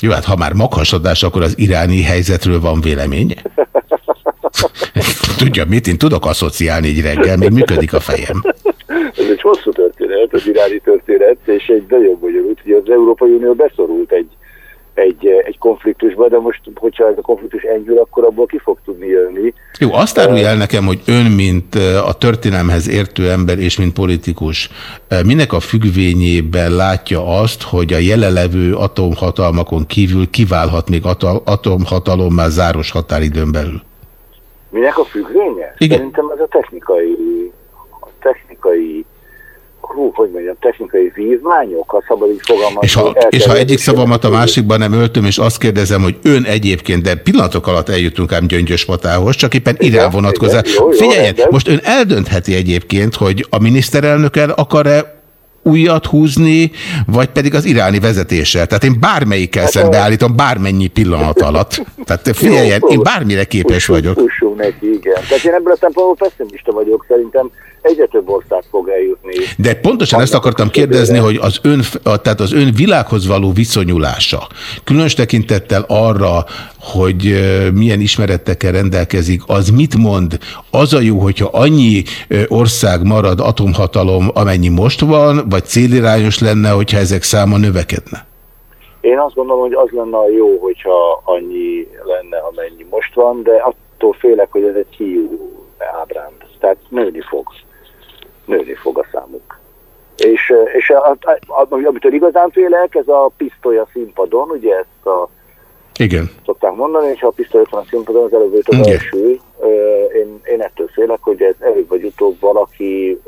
Jó, hát ha már maghasadás, akkor az iráni helyzetről van véleménye? [LAUGHS] Tudja mit? Én tudok asszociálni egy reggel, még működik a fejem. Ez egy hosszú történet, az iráni történet, és egy nagyon bonyolult, hogy az Európai Unió beszorult egy, egy, egy konfliktusba, de most, hogyha ez a konfliktus enyhül, akkor abból ki fog tudni jönni. Jó, azt árulja el nekem, hogy ön, mint a történelmhez értő ember és mint politikus, minek a függvényében látja azt, hogy a jelenlevő atomhatalmakon kívül kiválhat még atomhatalommá záros határidőn belül? Minek a függvénye? Igen. Szerintem ez a technikai, a technikai hú, hogy mondjam, technikai vívmányok, ha szabad így fogalmazni. És ha, el és ha egyik szavamat a másikban nem öltöm, és azt kérdezem, hogy ön egyébként, de pillanatok alatt eljutunk ám Gyöngyös Patához, csak éppen irán vonatkozás. igen, Figyeljen, most ön eldöntheti egyébként, hogy a miniszterelnökkel akar-e újat húzni, vagy pedig az iráni vezetéssel. Tehát én bármelyikkel Hát szembeállítom bármennyi pillanat alatt. Tehát figyeljen, én bármire képes vagyok. Fussunk neki, igen. Tehát én ebből a szempontból pessimista vagyok, szerintem egyre több ország fog eljutni. De pontosan ezt akartam kérdezni, hogy az ön, tehát az ön világhoz való viszonyulása, különös tekintettel arra, hogy milyen ismeretekkel rendelkezik, az mit mond? Az a jó, hogyha annyi ország marad atomhatalom, amennyi most van, vagy célirányos lenne, hogyha ezek száma növekedne? Én azt gondolom, hogy az lenne a jó, hogyha annyi lenne, amennyi most van, de attól félek, hogy ez egy hiú ábránd. Tehát nőni fog. Nőni fog a számuk. És, és a, a, amitől igazán félek, ez a pisztoly a színpadon, ugye ezt a Igen. szokták mondani, és ha a pisztoly ott van a színpadon, az előbb őt az Igen. első. Ö, Én, én ettől félek, hogy ez előbb vagy utóbb valaki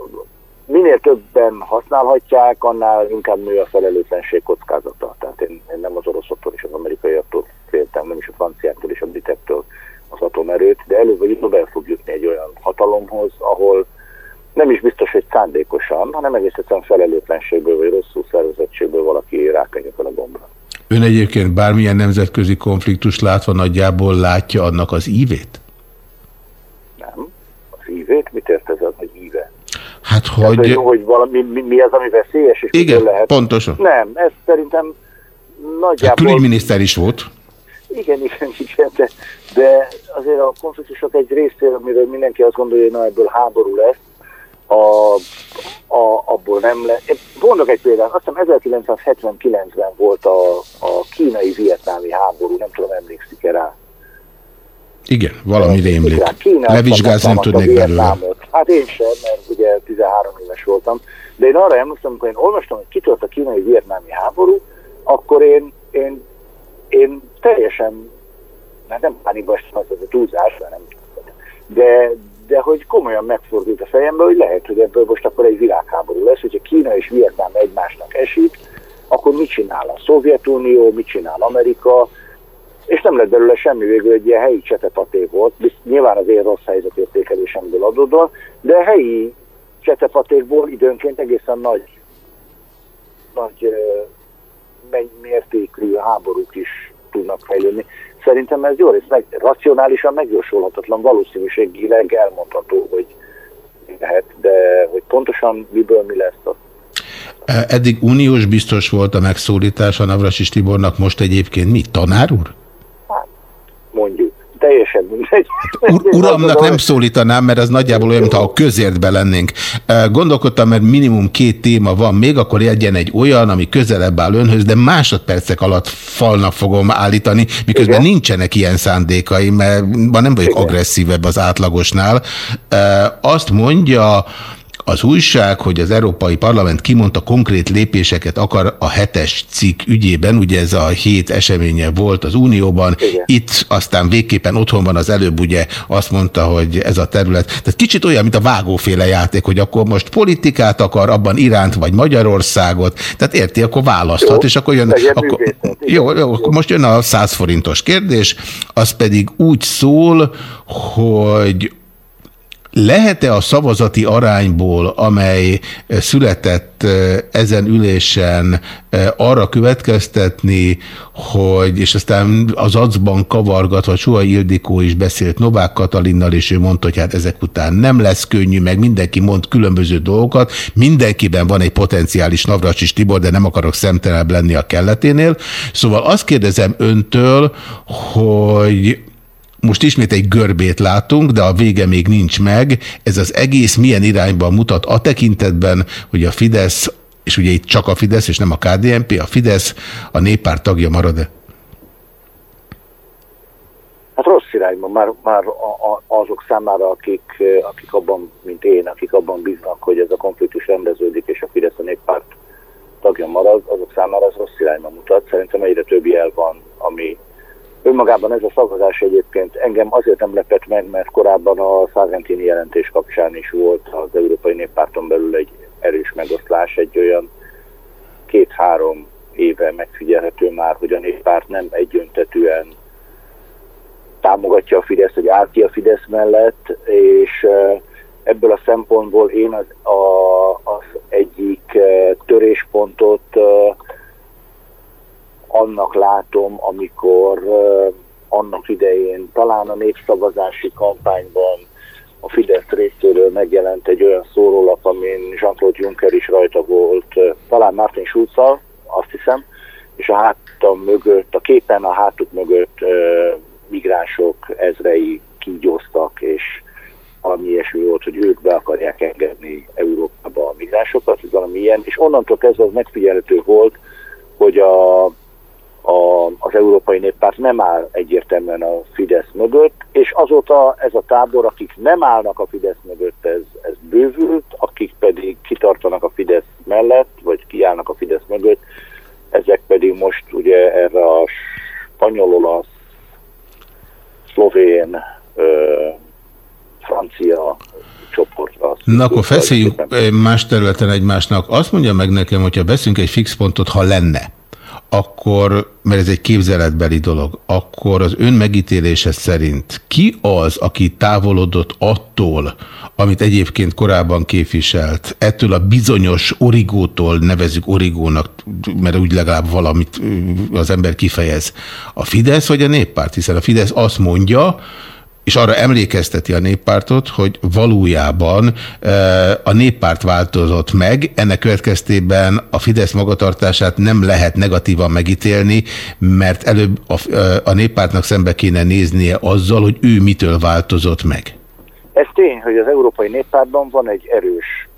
minél többen használhatják, annál inkább nő a felelőtlenség kockázata. Tehát én, én nem az oroszoktól és az amerikaiaktól féltem, nem is a franciáktól és a britektől az atomerőt, de előbb vagy utóbb el fog jutni egy olyan hatalomhoz, ahol nem is biztos, hogy szándékosan, hanem egész egyszerűen felelőtlenségből vagy rosszul szervezettségből valaki rákanyag a gombra. Ön egyébként bármilyen nemzetközi konfliktus látva nagyjából látja annak az ívét? Nem? Az ívét? Mit ért ez az, hogy íve? Hát, hogy, hogy... hogy valami, mi, mi az, ami veszélyes, és Igen, lehet? pontosan. Nem, ez szerintem Hát nagyjából... külügyminiszter is volt. Igen, igen, igen, de, de azért a konfliktusok egy részéről, amiről mindenki azt gondolja, hogy na ebből háború lesz, a, a, abból nem. Én Mondok egy példát, azt hiszem 1979-ben volt a, a kínai-vietnámi háború, nem tudom, emlékszik-e rá. Igen, valami rémlik. Levizsgázni nem tudnék belőle. Hát én sem, mert ugye 13 éves voltam. De én arra emlékszem, amikor én olvastam, hogy kitört a kínai-vietnámi háború, akkor én, én, én teljesen, hát nem pánikba estem, az a túlzás, nem, de, de hogy komolyan megfordult a fejembe, hogy lehet, hogy ebből most akkor egy világháború lesz, hogyha Kína és Vietnám egymásnak esik, akkor mit csinál a Szovjetunió, mit csinál Amerika, és nem lett belőle semmi végül, egy ilyen helyi csetepaté volt, nyilván az én rossz helyzetértékelésemből adódóan, de helyi csetepatékból időnként egészen nagy, nagy mértékű háborúk is tudnak fejlődni. Szerintem ez jó, ez meg, racionálisan megjósolhatatlan, valószínűségileg elmondható, hogy lehet, de hogy pontosan miből mi lesz, az Eddig uniós biztos volt a megszólítása Navrasis Tibornak, most egyébként mi? Tanár úr? mondjuk. Teljesen mindegy. Ur uramnak nem szólítanám, mert az nagyjából olyan, mintha a közértbe lennénk. Gondolkodtam, mert minimum két téma van még, akkor legyen egy olyan, ami közelebb áll önhöz, de másodpercek alatt falnak fogom állítani, miközben Igen. nincsenek ilyen szándékaim, mert ma nem vagyok Igen. agresszívebb az átlagosnál. Azt mondja az újság, hogy az Európai Parlament kimondta konkrét lépéseket akar a hetes cikk ügyében, ugye ez a hét eseménye volt az Unióban, Igen. itt aztán végképpen otthon van az előbb, ugye azt mondta, hogy ez a terület, tehát kicsit olyan, mint a vágóféle játék, hogy akkor most politikát akar, abban Iránt vagy Magyarországot, tehát érti, akkor választhat, jó, és akkor jön, akkor, jó, jó, akkor most jön a 100 forintos kérdés, az pedig úgy szól, hogy lehet-e a szavazati arányból, amely született ezen ülésen arra következtetni, hogy, és aztán az acban kavargatva Suha Ildikó is beszélt Novák Katalinnal, és ő mondta, hogy hát ezek után nem lesz könnyű, meg mindenki mond különböző dolgokat, mindenkiben van egy potenciális Navracsis Tibor, de nem akarok szemtelenebb lenni a kelleténél. Szóval azt kérdezem öntől, hogy most ismét egy görbét látunk, de a vége még nincs meg. Ez az egész milyen irányban mutat a tekintetben, hogy a Fidesz, és ugye itt csak a Fidesz, és nem a KDNP, a Fidesz a néppárt tagja marad-e? Hát rossz irányban, már, már azok számára, akik, akik abban, mint én, akik abban bíznak, hogy ez a konfliktus rendeződik, és a Fidesz a néppárt tagja marad, azok számára az rossz irányban mutat. Szerintem egyre több jel van, ami Önmagában ez a szavazás egyébként engem azért nem lepett meg, mert korábban a Szargentini jelentés kapcsán is volt az Európai Néppárton belül egy erős megoszlás, egy olyan két-három éve megfigyelhető már, hogy a néppárt nem egyöntetűen támogatja a Fidesz, hogy áll ki a Fidesz mellett, és ebből a szempontból én az, a, az egyik töréspontot annak látom, amikor annak idején talán a népszavazási kampányban a Fidesz részéről megjelent egy olyan szórólap, amin Jean-Claude Juncker is rajta volt, talán Martin schulz azt hiszem, és a hátam mögött, a képen a hátuk mögött migránsok ezrei kígyóztak, és valami ilyesmi volt, hogy ők be akarják engedni Európába a migránsokat, valami ilyen, és onnantól kezdve az megfigyelhető volt, hogy a, az Európai Néppárt nem áll egyértelműen a Fidesz mögött, és azóta ez a tábor, akik nem állnak a Fidesz mögött, ez, ez bővült, akik pedig kitartanak a Fidesz mellett, vagy kiállnak a Fidesz mögött, ezek pedig most ugye erre a spanyol, olasz, szlovén, ö, francia csoportra. Na akkor feszéljünk más területen egymásnak. Azt mondja meg nekem, hogyha veszünk egy fix pontot, ha lenne, akkor, mert ez egy képzeletbeli dolog, akkor az ön megítélése szerint ki az, aki távolodott attól, amit egyébként korábban képviselt, ettől a bizonyos origótól nevezük origónak, mert úgy legalább valamit az ember kifejez, a Fidesz vagy a néppárt? Hiszen a Fidesz azt mondja, és arra emlékezteti a néppártot, hogy valójában e, a néppárt változott meg, ennek következtében a Fidesz magatartását nem lehet negatívan megítélni, mert előbb a, e, a néppártnak szembe kéne néznie azzal, hogy ő mitől változott meg. Ez tény, hogy az Európai Néppártban van egy erős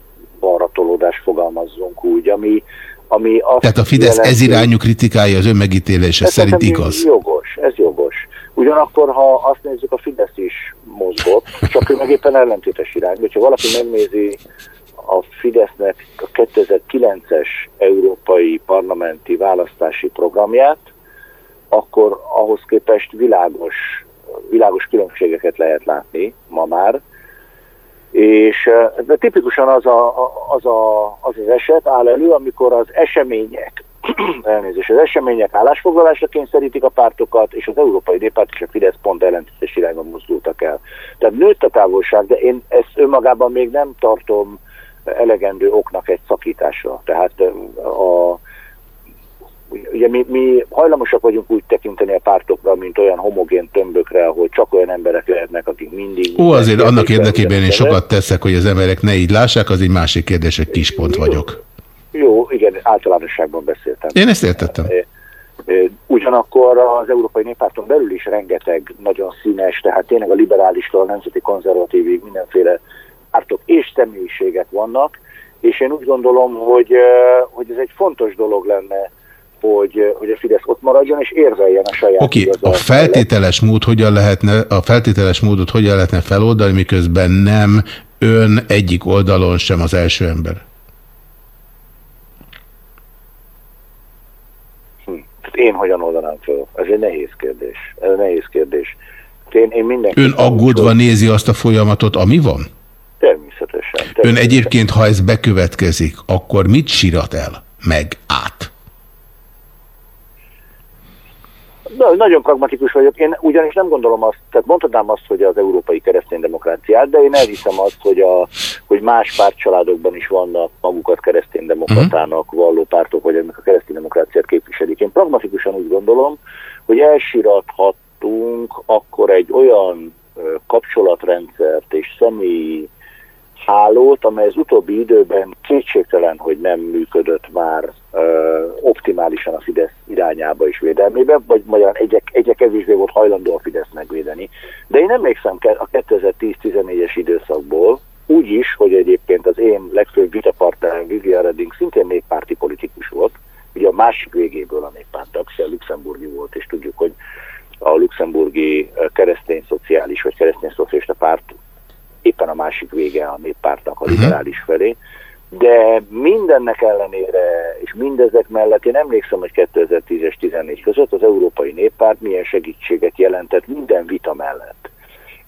balratolódás, fogalmazzunk úgy, ami, ami Tehát a Fidesz jelenti, ez irányú kritikája az önmegítélése szerint igaz? Jogos, ez jogos. Ugyanakkor, ha azt nézzük, a Fidesz is mozgott, csak ő meg éppen ellentétes irányba. Ha valaki megnézi a Fidesznek a 2009-es európai parlamenti választási programját, akkor ahhoz képest világos, világos különbségeket lehet látni ma már. És de tipikusan az, a, az, a, az az eset áll elő, amikor az események [CLEARS THROAT] elnézést, az események állásfoglalásra kényszerítik a pártokat, és az Európai Néppárt és a Fidesz pont ellentétes irányban mozdultak el. Tehát nőtt a távolság, de én ezt önmagában még nem tartom elegendő oknak egy szakításra. Tehát a, ugye mi, mi hajlamosak vagyunk úgy tekinteni a pártokra, mint olyan homogén tömbökre, ahol csak olyan emberek lehetnek, akik mindig... Ó, azért annak érdekében én sokat teszek, hogy az emberek ne így lássák, az egy másik kérdés, hogy kis pont vagyok. Jó, igen, általánosságban beszéltem. Én ezt értettem. Ugyanakkor az Európai Néppárton belül is rengeteg nagyon színes, tehát tényleg a liberálistól a nemzeti konzervatívig mindenféle pártok és személyiségek vannak, és én úgy gondolom, hogy, hogy ez egy fontos dolog lenne, hogy, hogy a Fidesz ott maradjon, és érveljen a saját Oké, okay, a feltételes mód hogyan lehetne, a feltételes módot hogyan lehetne feloldani, miközben nem ön egyik oldalon sem az első ember? Én hogyan oldanám fel? Ez egy nehéz kérdés. Ez egy nehéz kérdés. Én, én mindenki Ön aggódva nézi azt a folyamatot, ami van? Természetesen, természetesen. Ön egyébként, ha ez bekövetkezik, akkor mit sírat el meg át? Na, nagyon pragmatikus vagyok. Én ugyanis nem gondolom azt, tehát mondhatnám azt, hogy az európai keresztény demokráciát, de én elhiszem azt, hogy, a, hogy más pártcsaládokban is vannak magukat keresztény demokratának valló pártok, vagy ennek a keresztény demokráciát képviselik. Én pragmatikusan úgy gondolom, hogy elsirathattunk akkor egy olyan kapcsolatrendszert és személyi hálót, amely az utóbbi időben kétségtelen, hogy nem működött már optimálisan a Fidesz irányába és védelmébe, vagy magyarán egyek, egyek kevésbé volt hajlandó a Fidesz megvédeni. De én emlékszem a 2010-14-es időszakból, úgy is, hogy egyébként az én legfőbb vitapartnerem Vivian Redding szintén néppárti politikus volt, ugye a másik végéből a néppárt tagja, luxemburgi volt, és tudjuk, hogy a luxemburgi keresztény szociális vagy keresztény szocialista párt éppen a másik vége a néppártnak a mhm. liberális felé. De mindennek ellenére, és mindezek mellett én emlékszem, hogy 2010 és 14 között az Európai Néppárt milyen segítséget jelentett minden vita mellett.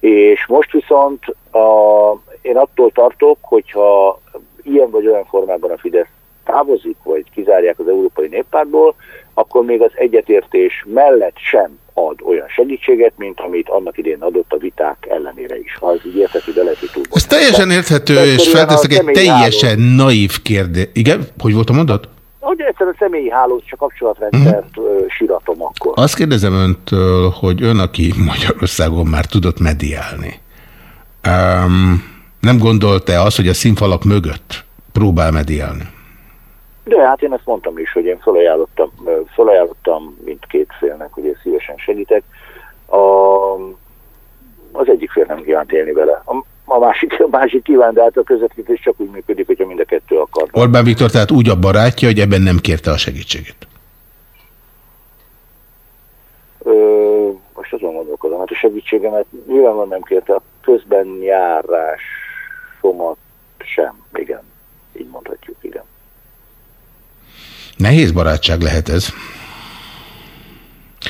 És most viszont a, én attól tartok, hogyha ilyen vagy olyan formában a Fidesz távozik, vagy kizárják az Európai Néppártból, akkor még az egyetértés mellett sem ad olyan segítséget, mint amit annak idén adott a viták ellenére is. Ha az így érthető, de lehet, hogy túl Ez teljesen érthető, de és felteszek egy teljesen háló. naív kérdés. Igen? Hogy volt a mondat? Hogy egyszerűen a személyi hálót, csak kapcsolatrendszert mm. síratom akkor. Azt kérdezem öntől, hogy ön, aki Magyarországon már tudott mediálni, um, nem gondolta azt, hogy a színfalak mögött próbál mediálni? De hát én ezt mondtam is, hogy én felajánlottam, felajánlottam mindkét félnek, hogy én szívesen segítek. A, az egyik fél nem kívánt élni vele. A, a másik, a másik kíván, de hát a közvetítés csak úgy működik, hogyha mind a kettő akar. Orbán Viktor tehát úgy a barátja, hogy ebben nem kérte a segítségét. Ö, most azon gondolkodom, hát a segítségemet nyilvánvalóan nem kérte, a közben járásomat sem, igen, így mondhatjuk, igen. Nehéz barátság lehet ez.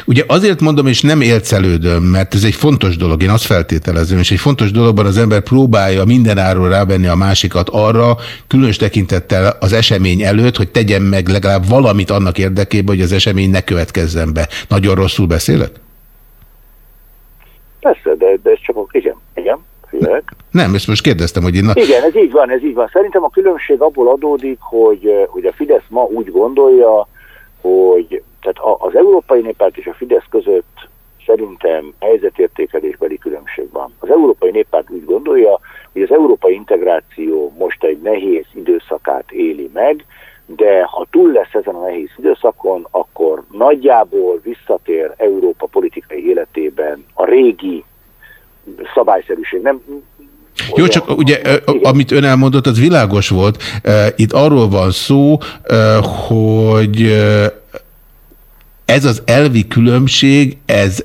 Ugye azért mondom, és nem élcelődöm, mert ez egy fontos dolog, én azt feltételezem, és egy fontos dologban az ember próbálja mindenáról rávenni a másikat arra, különös tekintettel az esemény előtt, hogy tegyen meg legalább valamit annak érdekében, hogy az esemény ne következzen be. Nagyon rosszul beszélek? Persze, de, de ez csak, igen, figyelek. Nem, ezt most kérdeztem, hogy én... Igen, ez így van, ez így van. Szerintem a különbség abból adódik, hogy, hogy a Fidesz ma úgy gondolja, hogy tehát az Európai Néppárt és a Fidesz között szerintem helyzetértékelésbeli különbség van. Az Európai Néppárt úgy gondolja, hogy az európai integráció most egy nehéz időszakát éli meg, de ha túl lesz ezen a nehéz időszakon, akkor nagyjából visszatér Európa politikai életében a régi szabályszerűség. Nem, jó, csak ugye, amit ön elmondott, az világos volt. Itt arról van szó, hogy ez az elvi különbség, ez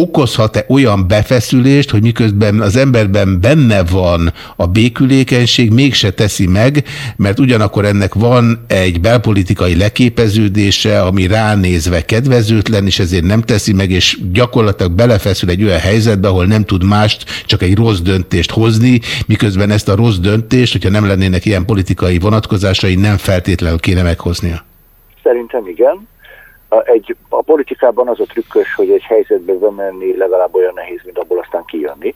okozhat-e olyan befeszülést, hogy miközben az emberben benne van a békülékenység, mégse teszi meg, mert ugyanakkor ennek van egy belpolitikai leképeződése, ami ránézve kedvezőtlen, és ezért nem teszi meg, és gyakorlatilag belefeszül egy olyan helyzetbe, ahol nem tud mást, csak egy rossz döntést hozni, miközben ezt a rossz döntést, hogyha nem lennének ilyen politikai vonatkozásai, nem feltétlenül kéne meghoznia. Szerintem igen egy, a politikában az a trükkös, hogy egy helyzetbe bemenni legalább olyan nehéz, mint abból aztán kijönni.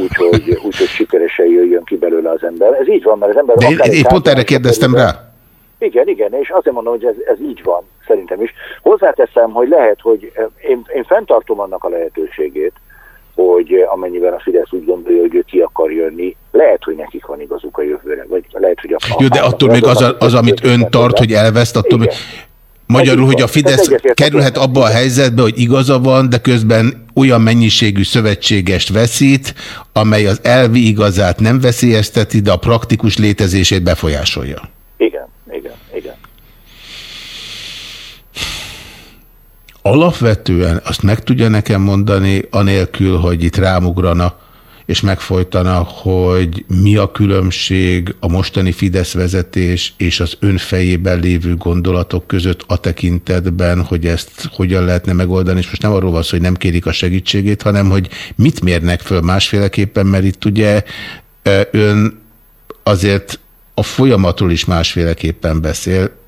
Úgyhogy úgy, hogy sikeresen jöjjön ki belőle az ember. Ez így van, mert az ember... De én, én pont erre kérdeztem rá. Igen, igen, és azért mondom, hogy ez, ez így van, szerintem is. Hozzáteszem, hogy lehet, hogy én, én fenntartom annak a lehetőségét, hogy amennyiben a Fidesz úgy gondolja, hogy ő ki akar jönni, lehet, hogy nekik van igazuk a jövőre, vagy lehet, hogy a... Jó, de attól még az, az, az amit ön tart, hogy elveszt, attól még... Magyarul, hogy a Fidesz kerülhet abba a helyzetbe, hogy igaza van, de közben olyan mennyiségű szövetségest veszít, amely az elvi igazát nem veszélyezteti, de a praktikus létezését befolyásolja. Igen, igen, igen. Alapvetően azt meg tudja nekem mondani, anélkül, hogy itt rámugrana, és megfojtana, hogy mi a különbség a mostani Fidesz vezetés és az önfejében lévő gondolatok között a tekintetben, hogy ezt hogyan lehetne megoldani, és most nem arról van szó, hogy nem kérik a segítségét, hanem hogy mit mérnek föl másféleképpen, mert itt ugye ön azért a folyamatról is másféleképpen beszél.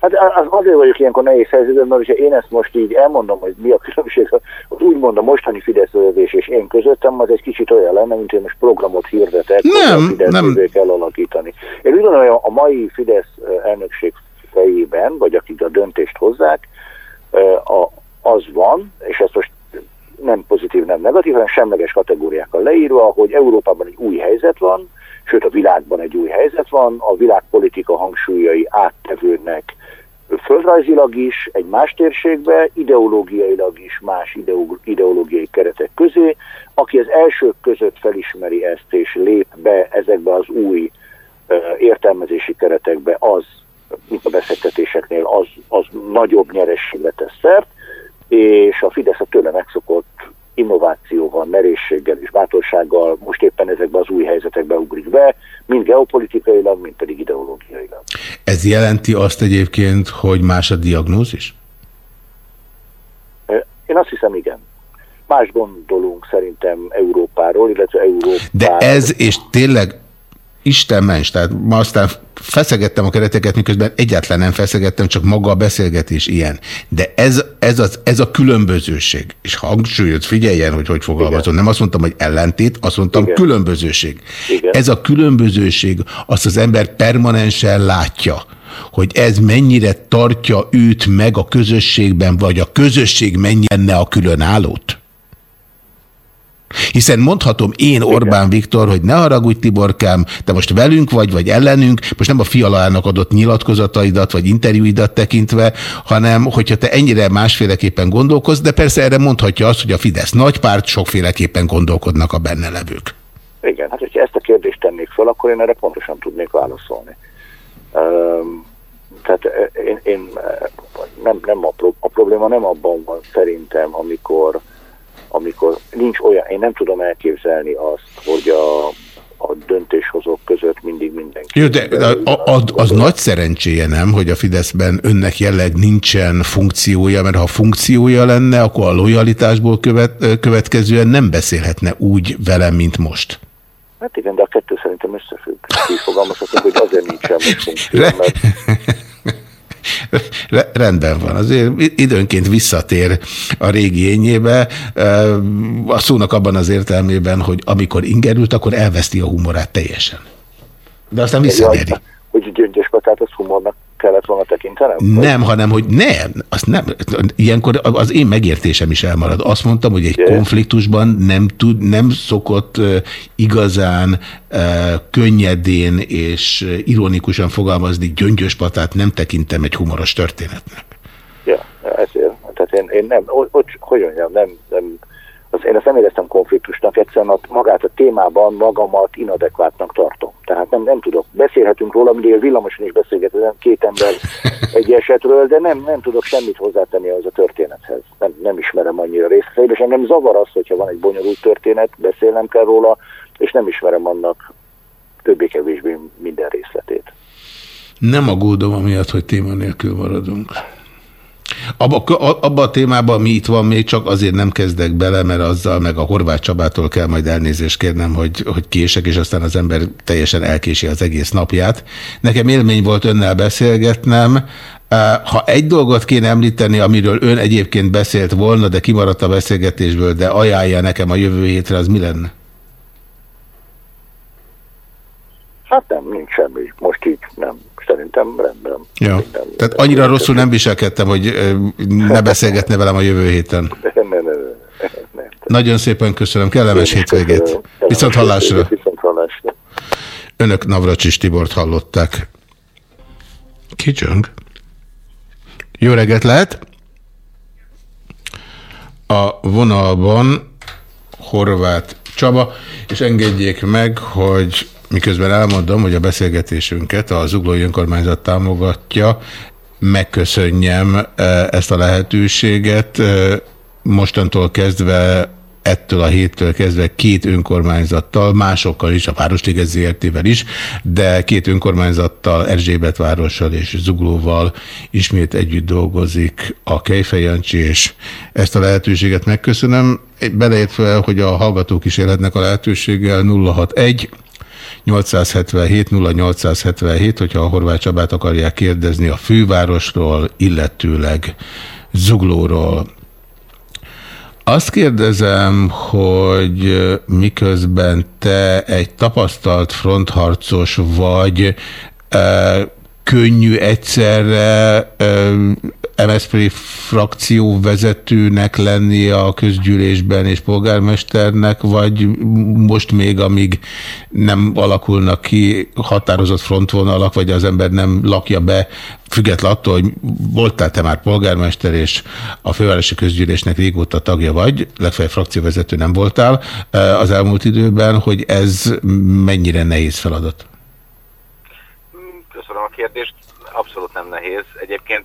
Hát az azért vagyok ilyenkor nehéz helyzetben, mert hogyha én ezt most így elmondom, hogy mi a különbség, [LAUGHS] az úgymond a mostani Fidesz és én közöttem, az egy kicsit olyan lenne, mint hogy most programot hirdetek, nem, hogy a Fidesz nem. kell alakítani. Én úgy gondolom, a mai Fidesz elnökség fejében, vagy akik a döntést hozzák, az van, és ezt most nem pozitív, nem negatív, hanem semleges kategóriákkal leírva, hogy Európában egy új helyzet van, sőt a világban egy új helyzet van, a világpolitika hangsúlyai áttevődnek földrajzilag is, egy más térségbe, ideológiailag is más ideológiai keretek közé. Aki az elsők között felismeri ezt és lép be ezekbe az új értelmezési keretekbe, az, mint a beszélgetéseknél, az, az nagyobb nyerességre tesz szert, és a Fidesz a tőle megszokott innovációval, merészséggel és bátorsággal most éppen ezekbe az új helyzetekbe ugrik be, mind geopolitikailag, mind pedig ideológiailag. Ez jelenti azt egyébként, hogy más a diagnózis? Én azt hiszem, igen. Más gondolunk szerintem Európáról, illetve Európáról. De ez, és tényleg Isten ments, tehát ma aztán feszegettem a kereteket, miközben egyáltalán nem feszegettem, csak maga a beszélgetés ilyen. De ez, ez, az, ez a különbözőség, és hangsúlyot figyeljen, hogy hogy fogalmazom. Nem azt mondtam, hogy ellentét, azt mondtam Igen. különbözőség. Igen. Ez a különbözőség, azt az ember permanensen látja, hogy ez mennyire tartja őt meg a közösségben, vagy a közösség mennyi enne a különállót. Hiszen mondhatom én Orbán Viktor, hogy ne haragudj Tiborkám, te most velünk vagy, vagy ellenünk, most nem a fialának adott nyilatkozataidat, vagy interjúidat tekintve, hanem hogyha te ennyire másféleképpen gondolkozz, de persze erre mondhatja azt, hogy a Fidesz nagypárt sokféleképpen gondolkodnak a benne levők. Igen, hát hogyha ezt a kérdést tennék fel, akkor én erre pontosan tudnék válaszolni. Um, tehát én, én nem, nem a, pro, a probléma nem abban van szerintem, amikor amikor nincs olyan, én nem tudom elképzelni azt, hogy a, a döntéshozók között mindig mindenki. Jó, de az, az nagy szerencséje nem, hogy a Fideszben önnek jelleg nincsen funkciója, mert ha funkciója lenne, akkor a lojalitásból követ, következően nem beszélhetne úgy velem, mint most. Hát igen, de a kettő szerintem összefügg. Így fogalmazhatunk, hogy azért nincsen [LAUGHS] funkció, mert Rendben van, azért időnként visszatér a régi ényébe, a szónak abban az értelmében, hogy amikor ingerült, akkor elveszti a humorát teljesen. De aztán visszanyeri. Hogy gyöngyös patát, az humornak kellett volna tekintenem? Nem, hanem, hogy nem, azt nem. Ilyenkor az én megértésem is elmarad. Azt mondtam, hogy egy yeah. konfliktusban nem, tud, nem szokott igazán könnyedén és ironikusan fogalmazni gyöngyös patát nem tekintem egy humoros történetnek. Ja, ezért. Tehát én, én nem, hogy, hogy mondjam, nem, nem az, én ezt nem éreztem konfliktusnak, egyszerűen a, magát a témában magamat inadekvátnak tartom. Tehát nem, nem tudok. Beszélhetünk róla, mindig villamosan is beszélgetem két ember [LAUGHS] egy esetről, de nem, nem tudok semmit hozzátenni az a történethez. Nem, nem ismerem annyira részleteiben, és engem zavar az, hogyha van egy bonyolult történet, beszélnem kell róla, és nem ismerem annak többé-kevésbé minden részletét. Nem aggódom amiatt, hogy téma nélkül maradunk. Abba, abba a témában mi itt van még, csak azért nem kezdek bele, mert azzal meg a Horváth Csabától kell majd elnézést kérnem, hogy, hogy kések, és aztán az ember teljesen elkési az egész napját. Nekem élmény volt önnel beszélgetnem. Ha egy dolgot kéne említeni, amiről ön egyébként beszélt volna, de kimaradt a beszélgetésből, de ajánlja nekem a jövő hétre, az mi lenne? Hát nem, nincs semmi. Most így nem szerintem rendben. Ja. Minden, Tehát annyira rosszul nem viselkedtem, hogy ne beszélgetne velem a jövő héten. [LAUGHS] Ne, ne, ne, ne, Nagyon szépen köszönöm, kellemes hétvégét. Viszont hallásra. Viszont hallásra. Önök Navracsis Tibort hallották. Kicsöng. Jó reggelt lehet! A vonalban Horváth Csaba, és engedjék meg, hogy miközben elmondom, hogy a beszélgetésünket a Zuglói Önkormányzat támogatja, megköszönjem e, ezt a lehetőséget. E, mostantól kezdve ettől a héttől kezdve két önkormányzattal, másokkal is, a Városliget ZRT-vel is, de két önkormányzattal, Erzsébetvárossal és Zuglóval ismét együtt dolgozik a Kejfej Jancsi, és ezt a lehetőséget megköszönöm. Beleértve, hogy a hallgatók is élhetnek a lehetőséggel 061 877 0877, hogyha a Horváth Csabát akarják kérdezni a fővárosról, illetőleg Zuglóról. Azt kérdezem, hogy miközben te egy tapasztalt frontharcos vagy, könnyű egyszerre MSZP frakció vezetőnek lenni a közgyűlésben és polgármesternek, vagy most még, amíg nem alakulnak ki határozott frontvonalak, vagy az ember nem lakja be, független attól, hogy voltál te már polgármester, és a fővárosi közgyűlésnek régóta tagja vagy, legfeljebb frakcióvezető nem voltál az elmúlt időben, hogy ez mennyire nehéz feladat? Köszönöm a kérdést. Abszolút nem nehéz. Egyébként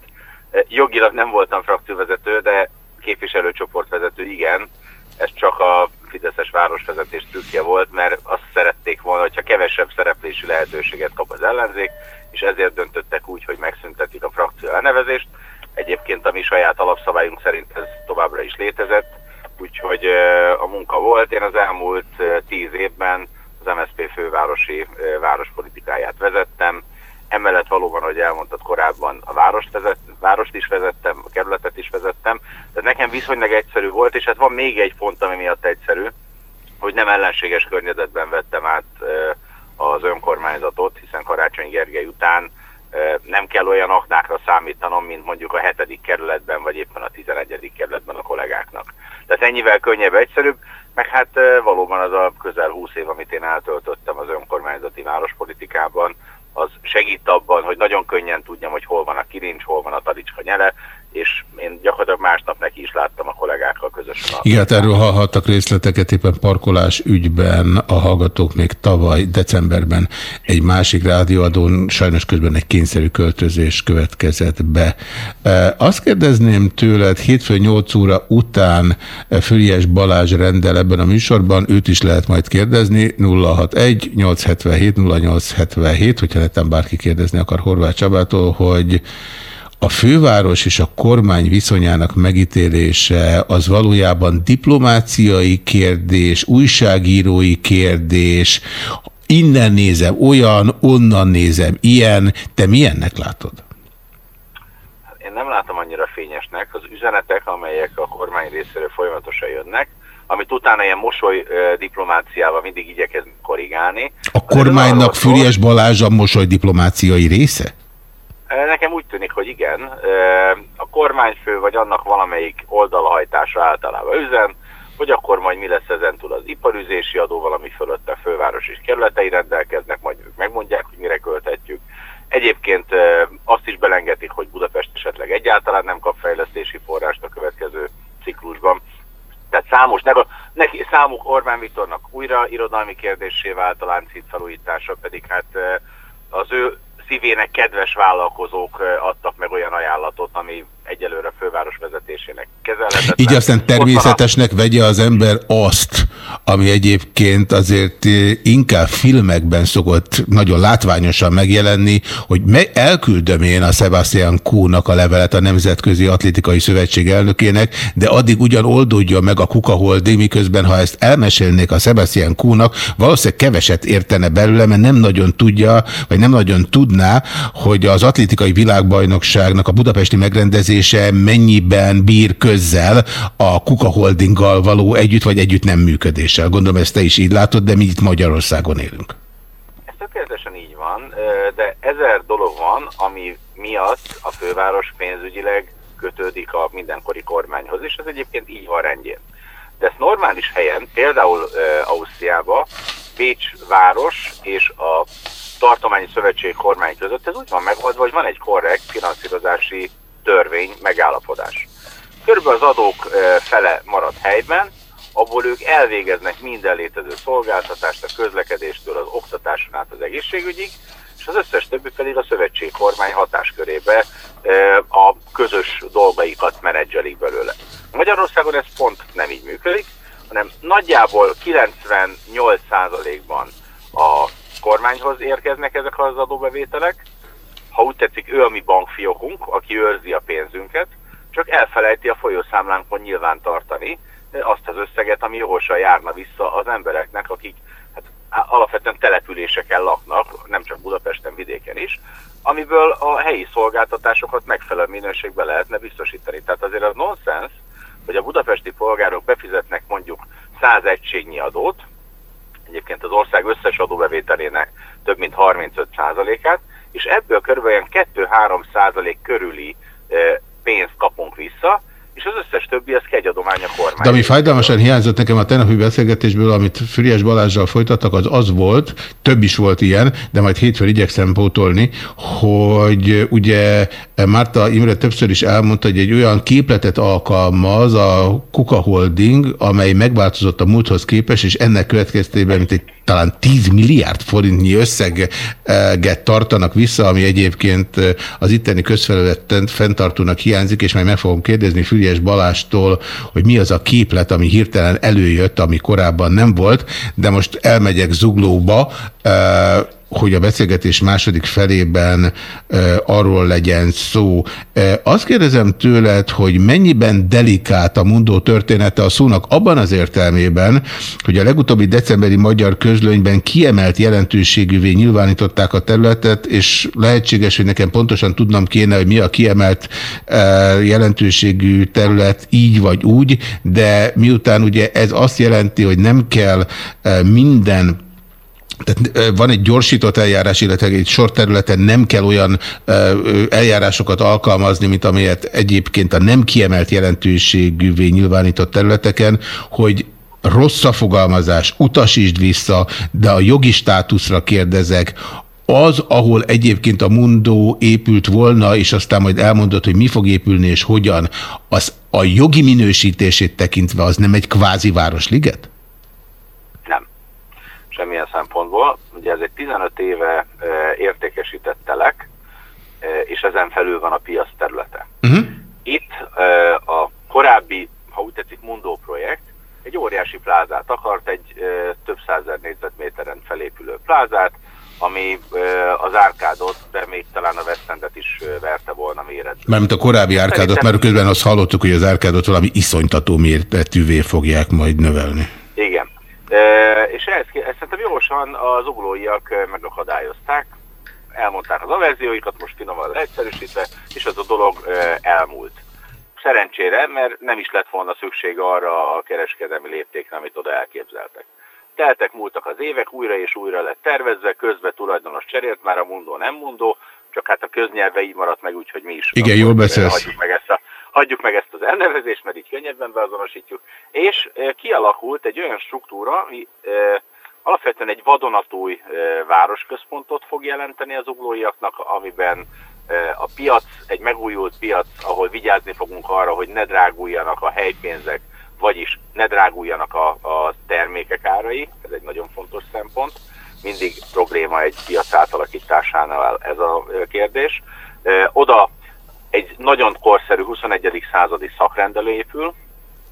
Jogilag nem voltam frakcióvezető, de képviselőcsoportvezető igen. Ez csak a Fideszes városvezetés trükkje volt, mert azt szerették volna, hogyha kevesebb szereplési lehetőséget kap az ellenzék, és ezért döntöttek úgy, hogy megszüntetik a frakció elnevezést. Egyébként a mi saját alapszabályunk szerint ez továbbra is létezett, úgyhogy a munka volt. Én az elmúlt tíz évben az MSZP fővárosi várospolitikáját vezettem, Emellett valóban, ahogy elmondtad korábban, a várost, vezet, várost is vezettem, a kerületet is vezettem, de nekem viszonylag egyszerű volt, és hát van még egy pont, ami miatt egyszerű, hogy nem ellenséges környezetben vettem át az önkormányzatot, hiszen Karácsony Gergely után nem kell olyan aknákra számítanom, mint mondjuk a hetedik kerületben, vagy éppen a tizenegyedik kerületben a kollégáknak. Tehát ennyivel könnyebb, egyszerűbb, meg hát valóban az a közel húsz év, amit én eltöltöttem az önkormányzati várospolitikában, az segít abban, hogy nagyon könnyen tudjam, hogy hol van a kirincs, hol van a talicska nyele, és én gyakorlatilag másnap neki is láttam a kollégákkal közösen. Igen, hát erről hallhattak részleteket éppen parkolás ügyben a hallgatók még tavaly decemberben egy másik rádióadón, sajnos közben egy kényszerű költözés következett be. E, azt kérdezném tőled, hétfő 8 óra után Füriás Balázs rendel ebben a műsorban, őt is lehet majd kérdezni, 061 877 0877, hogyha netem bárki kérdezni akar Horváth Csabától, hogy a főváros és a kormány viszonyának megítélése az valójában diplomáciai kérdés, újságírói kérdés, innen nézem olyan, onnan nézem ilyen, te milyennek látod? Én nem látom annyira fényesnek. Az üzenetek, amelyek a kormány részéről folyamatosan jönnek, amit utána ilyen mosoly diplomáciával mindig igyekezünk korrigálni. A kormánynak Füriás Balázs a mosoly diplomáciai része? Nekem úgy tűnik, hogy igen. A kormányfő vagy annak valamelyik oldalhajtása általában üzen, hogy akkor majd mi lesz ezentúl az iparüzési adó, valami fölött a főváros és kerületei rendelkeznek, majd ők megmondják, hogy mire költhetjük. Egyébként azt is belengetik, hogy Budapest esetleg egyáltalán nem kap fejlesztési forrást a következő ciklusban. Tehát számos, neki, számuk Orbán Viktornak újra irodalmi kérdésé vált a láncít felújítása, pedig hát az ő szívének kedves vállalkozók adtak meg olyan ajánlatot, ami egyelőre főváros vezetésének kezelhetetlen. Így aztán természetesnek vegye az ember azt, ami egyébként azért inkább filmekben szokott nagyon látványosan megjelenni, hogy elküldöm én a Sebastian Kuhnak a levelet a Nemzetközi Atlétikai Szövetség elnökének, de addig ugyan oldódja meg a Kuka Holding, miközben ha ezt elmesélnék a Sebastian Kuhnak, valószínűleg keveset értene belőle, mert nem nagyon tudja, vagy nem nagyon tudná, hogy az atlétikai világbajnokságnak a budapesti megrendezés működése mennyiben bír közzel a Kuka Holdinggal való együtt vagy együtt nem működéssel. Gondolom ezt te is így látod, de mi itt Magyarországon élünk. Ez tökéletesen így van, de ezer dolog van, ami miatt a főváros pénzügyileg kötődik a mindenkori kormányhoz, és ez egyébként így van rendjén. De ezt normális helyen, például Ausztriában, Bécs város és a tartományi szövetség kormány között ez úgy van megoldva, hogy van egy korrekt finanszírozási törvény, megállapodás. Körülbelül az adók fele marad helyben, abból ők elvégeznek minden létező szolgáltatást, a közlekedéstől az oktatáson át az egészségügyig, és az összes többi pedig a szövetség kormány hatáskörébe a közös dolgaikat menedzselik belőle. Magyarországon ez pont nem így működik, hanem nagyjából 98%-ban a kormányhoz érkeznek ezek az adóbevételek, ha úgy tetszik, ő a mi bankfiókunk, aki őrzi a pénzünket, csak elfelejti a folyószámlánkon nyilván tartani azt az összeget, ami jogosan járna vissza az embereknek, akik hát alapvetően településeken laknak, nem csak Budapesten, vidéken is, amiből a helyi szolgáltatásokat megfelelő minőségben lehetne biztosítani. Tehát azért az nonsens, hogy a budapesti polgárok befizetnek mondjuk 100 egységnyi adót, egyébként az ország összes adóbevételének több mint 35%-át, és ebből kb. 2-3 százalék körüli pénzt kapunk vissza, és az összes többi az kegyadomány a kormány. De ami fájdalmasan hiányzott nekem a tegnapi beszélgetésből, amit Füriás Balázsral folytattak, az az volt, több is volt ilyen, de majd hétfőn igyekszem pótolni, hogy ugye Márta Imre többször is elmondta, hogy egy olyan képletet alkalmaz a Kuka Holding, amely megváltozott a múlthoz képest, és ennek következtében, mint egy talán 10 milliárd forintnyi összeget tartanak vissza, ami egyébként az itteni közfelületten fenntartónak hiányzik, és majd meg fogom kérdezni Füriás Balástól, hogy mi az a képlet, ami hirtelen előjött, ami korábban nem volt, de most elmegyek zuglóba, hogy a beszélgetés második felében e, arról legyen szó. E, azt kérdezem tőled, hogy mennyiben delikát a mundó története a szónak abban az értelmében, hogy a legutóbbi decemberi magyar közlönyben kiemelt jelentőségűvé nyilvánították a területet, és lehetséges, hogy nekem pontosan tudnom kéne, hogy mi a kiemelt e, jelentőségű terület így vagy úgy, de miután ugye ez azt jelenti, hogy nem kell minden tehát van egy gyorsított eljárás, illetve egy sor területen nem kell olyan eljárásokat alkalmazni, mint amelyet egyébként a nem kiemelt jelentőségűvé nyilvánított területeken, hogy rossz a fogalmazás, utasítsd vissza, de a jogi státuszra kérdezek, az, ahol egyébként a mundó épült volna, és aztán majd elmondott, hogy mi fog épülni és hogyan, az a jogi minősítését tekintve az nem egy kvázi városliget? Semmilyen szempontból. Ugye ez egy 15 éve értékesített telek, és ezen felül van a piac területe. Uh mhm. -huh. Itt a korábbi, ha úgy tetszik, Mundo projekt egy óriási plázát akart, egy több százer négyzetméteren felépülő plázát, ami az árkádot, de még talán a West is verte volna méretben. Mármint a korábbi árkádot, mert közben azt hallottuk, hogy az árkádot valami iszonytató méretűvé fogják majd növelni. Igen. És ezt, ezt szerintem jósan az uglóiak megakadályozták, elmondták az averzióikat, most finoman leegyszerűsítve, és az a dolog elmúlt. Szerencsére, mert nem is lett volna szükség arra a kereskedelmi léptékre, amit oda elképzeltek. Teltek, múltak az évek, újra és újra lett tervezve, közben tulajdonos cserélt, már a mundó nem mundó, csak hát a köznyelve így maradt meg, úgyhogy mi is. Igen, jól beszélsz. Hagyjuk meg ezt a hagyjuk meg ezt az elnevezést, mert így könnyebben beazonosítjuk, és kialakult egy olyan struktúra, ami alapvetően egy vadonatúj városközpontot fog jelenteni az uglóiaknak, amiben a piac, egy megújult piac, ahol vigyázni fogunk arra, hogy ne dráguljanak a helypénzek, vagyis ne dráguljanak a, a termékek árai, ez egy nagyon fontos szempont. Mindig probléma egy piac átalakításánál ez a kérdés. Oda egy nagyon korszerű 21. századi szakrendelő épül,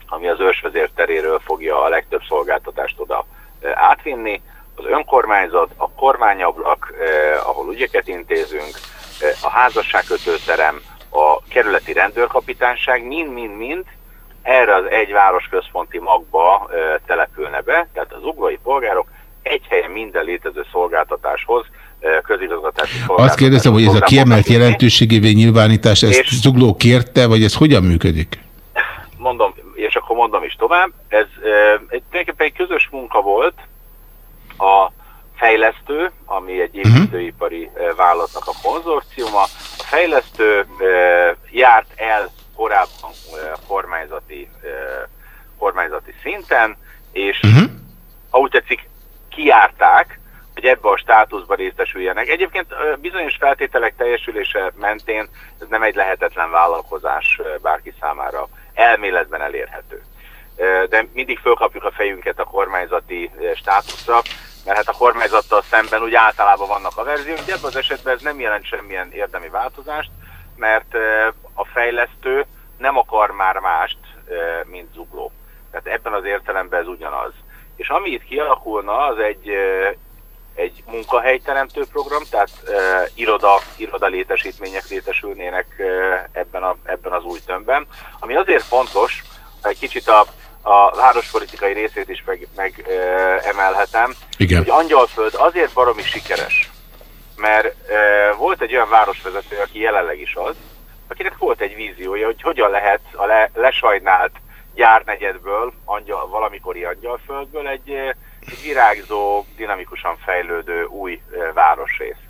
ami az ősvezér teréről fogja a legtöbb szolgáltatást oda átvinni. Az önkormányzat, a kormányablak, eh, ahol ügyeket intézünk, eh, a házasságkötőterem, a kerületi rendőrkapitányság mind-mind-mind erre az egy városközponti magba eh, települne be, tehát az uglói polgárok egy helyen minden létező szolgáltatáshoz közigazgatási Azt kérdezem, hogy ez a kiemelt jelentőségévé nyilvánítás, ezt Zugló kérte, vagy ez hogyan működik? Mondom, és akkor mondom is tovább, ez egy, tulajdonképpen egy közös munka volt a fejlesztő, ami egy mhm. építőipari vállalatnak a konzorciuma. A fejlesztő járt el korábban kormányzati, kormányzati szinten, és uh mhm. -huh. úgy tetszik, kiárták hogy ebbe a státuszba részesüljenek. Egyébként bizonyos feltételek teljesülése mentén ez nem egy lehetetlen vállalkozás bárki számára elméletben elérhető. De mindig fölkapjuk a fejünket a kormányzati státuszra, mert hát a kormányzattal szemben úgy általában vannak a verziók, de ebben az esetben ez nem jelent semmilyen érdemi változást, mert a fejlesztő nem akar már mást, mint zugló. Tehát ebben az értelemben ez ugyanaz. És ami itt kialakulna, az egy egy munkahelyteremtő program, tehát e, iroda, iroda létesítmények létesülnének e, ebben, a, ebben az új tömbben, ami azért fontos, egy kicsit a, a várospolitikai részét is megemelhetem, meg Igen. hogy Angyalföld azért baromi sikeres, mert e, volt egy olyan városvezető, aki jelenleg is az, akinek volt egy víziója, hogy hogyan lehet a le, lesajnált gyárnegyedből, angyal, valamikori Angyalföldből egy, egy virágzó, dinamikusan fejlődő új e, városrész.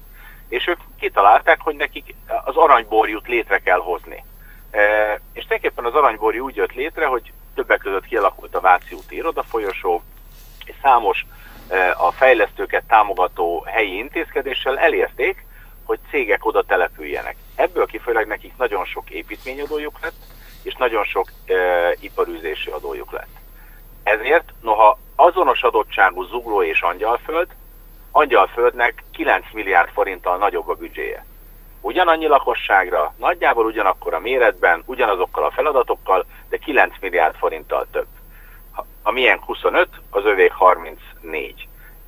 És ők kitalálták, hogy nekik az aranyborjút létre kell hozni. E, és tulajdonképpen az aranyborjú úgy jött létre, hogy többek között kialakult a Váci úti irodafolyosó, és számos a fejlesztőket támogató helyi intézkedéssel elérték, hogy cégek oda települjenek. Ebből kifolyólag nekik nagyon sok építményadójuk lett, és nagyon sok e, iparűzési adójuk lett. Ezért, noha azonos adottságú Zugló és Angyalföld, Angyalföldnek 9 milliárd forinttal nagyobb a büdzséje. Ugyanannyi lakosságra, nagyjából ugyanakkor a méretben, ugyanazokkal a feladatokkal, de 9 milliárd forinttal több. A milyen 25, az övék 34.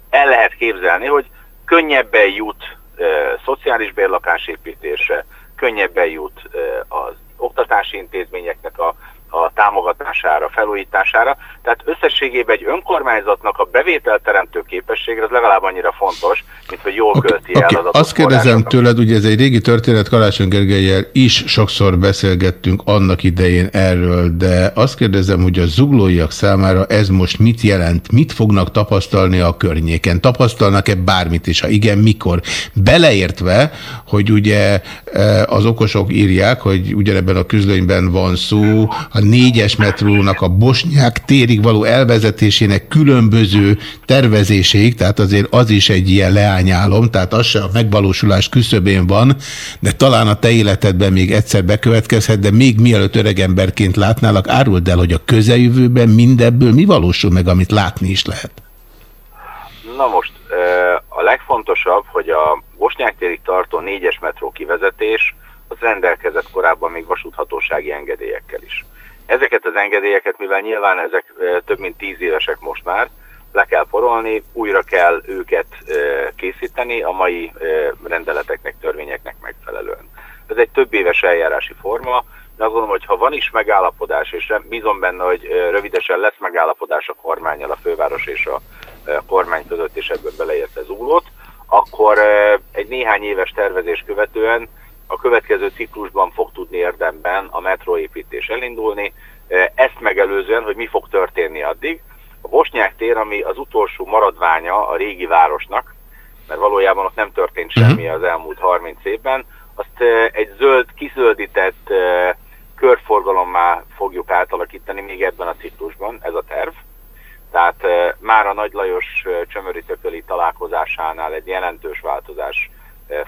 El lehet képzelni, hogy könnyebben jut e, szociális bérlakásépítésre, könnyebben jut e, az oktatási intézményeknek a, a támogatására, felújítására. Tehát összességében egy önkormányzatnak a bevételteremtő képességre az legalább annyira fontos, mint hogy jól okay, költi okay. el az Azt kérdezem tőled, ugye ez egy régi történet, Karácsony Gergelyel is sokszor beszélgettünk annak idején erről, de azt kérdezem, hogy a zuglóiak számára ez most mit jelent? Mit fognak tapasztalni a környéken? Tapasztalnak-e bármit is? Ha igen, mikor? Beleértve, hogy ugye az okosok írják, hogy ugyanebben a közlönyben van szó, a négyes metrónak a Bosnyák térig való elvezetésének különböző tervezéséig, tehát azért az is egy ilyen leányálom, tehát az se a megvalósulás küszöbén van, de talán a te életedben még egyszer bekövetkezhet, de még mielőtt öregemberként látnálak, áruld el, hogy a közeljövőben mindebből mi valósul meg, amit látni is lehet? Na most, a legfontosabb, hogy a Bosnyák térig tartó négyes metró kivezetés az rendelkezett korábban még vasúthatósági engedélyekkel is. Ezeket az engedélyeket, mivel nyilván ezek több mint tíz évesek most már, le kell porolni, újra kell őket készíteni a mai rendeleteknek, törvényeknek megfelelően. Ez egy több éves eljárási forma, de azt gondolom, hogy ha van is megállapodás, és bízom benne, hogy rövidesen lesz megállapodás a kormányjal, a főváros és a kormány között, és ebből beleérte Zuglót, akkor egy néhány éves tervezés követően a következő ciklusban fog tudni érdemben a metróépítés elindulni. Ezt megelőzően, hogy mi fog történni addig. A Bosnyák tér, ami az utolsó maradványa a régi városnak, mert valójában ott nem történt mhm. semmi az elmúlt 30 évben, azt egy zöld, kizöldített körforgalommá fogjuk átalakítani még ebben a ciklusban, ez a terv. Tehát már a Nagy Lajos csömöritököli találkozásánál egy jelentős változás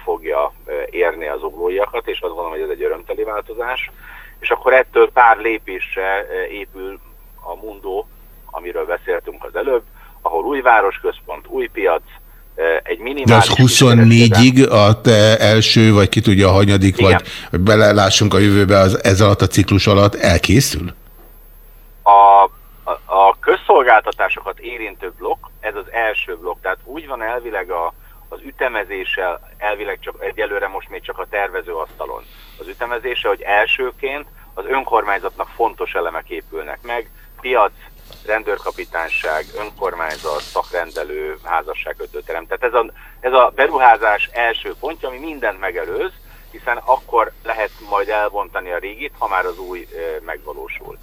fogja érni az uglóiakat, és azt gondolom, hogy ez egy örömteli változás. És akkor ettől pár lépésre épül a Mundo, amiről beszéltünk az előbb, ahol új városközpont, új piac, egy minimális... De az 24-ig a te első, vagy ki tudja a hanyadik, Igen. vagy belelássunk a jövőbe az ez alatt a ciklus alatt elkészül? A, a, a közszolgáltatásokat érintő blokk, ez az első blokk, tehát úgy van elvileg a, az ütemezéssel elvileg csak egyelőre most még csak a tervezőasztalon. Az ütemezése, hogy elsőként az önkormányzatnak fontos elemek épülnek meg, piac, rendőrkapitányság, önkormányzat, szakrendelő, házasság, kötőterem. Tehát ez a, ez a beruházás első pontja, ami mindent megelőz, hiszen akkor lehet majd elbontani a régit, ha már az új megvalósul.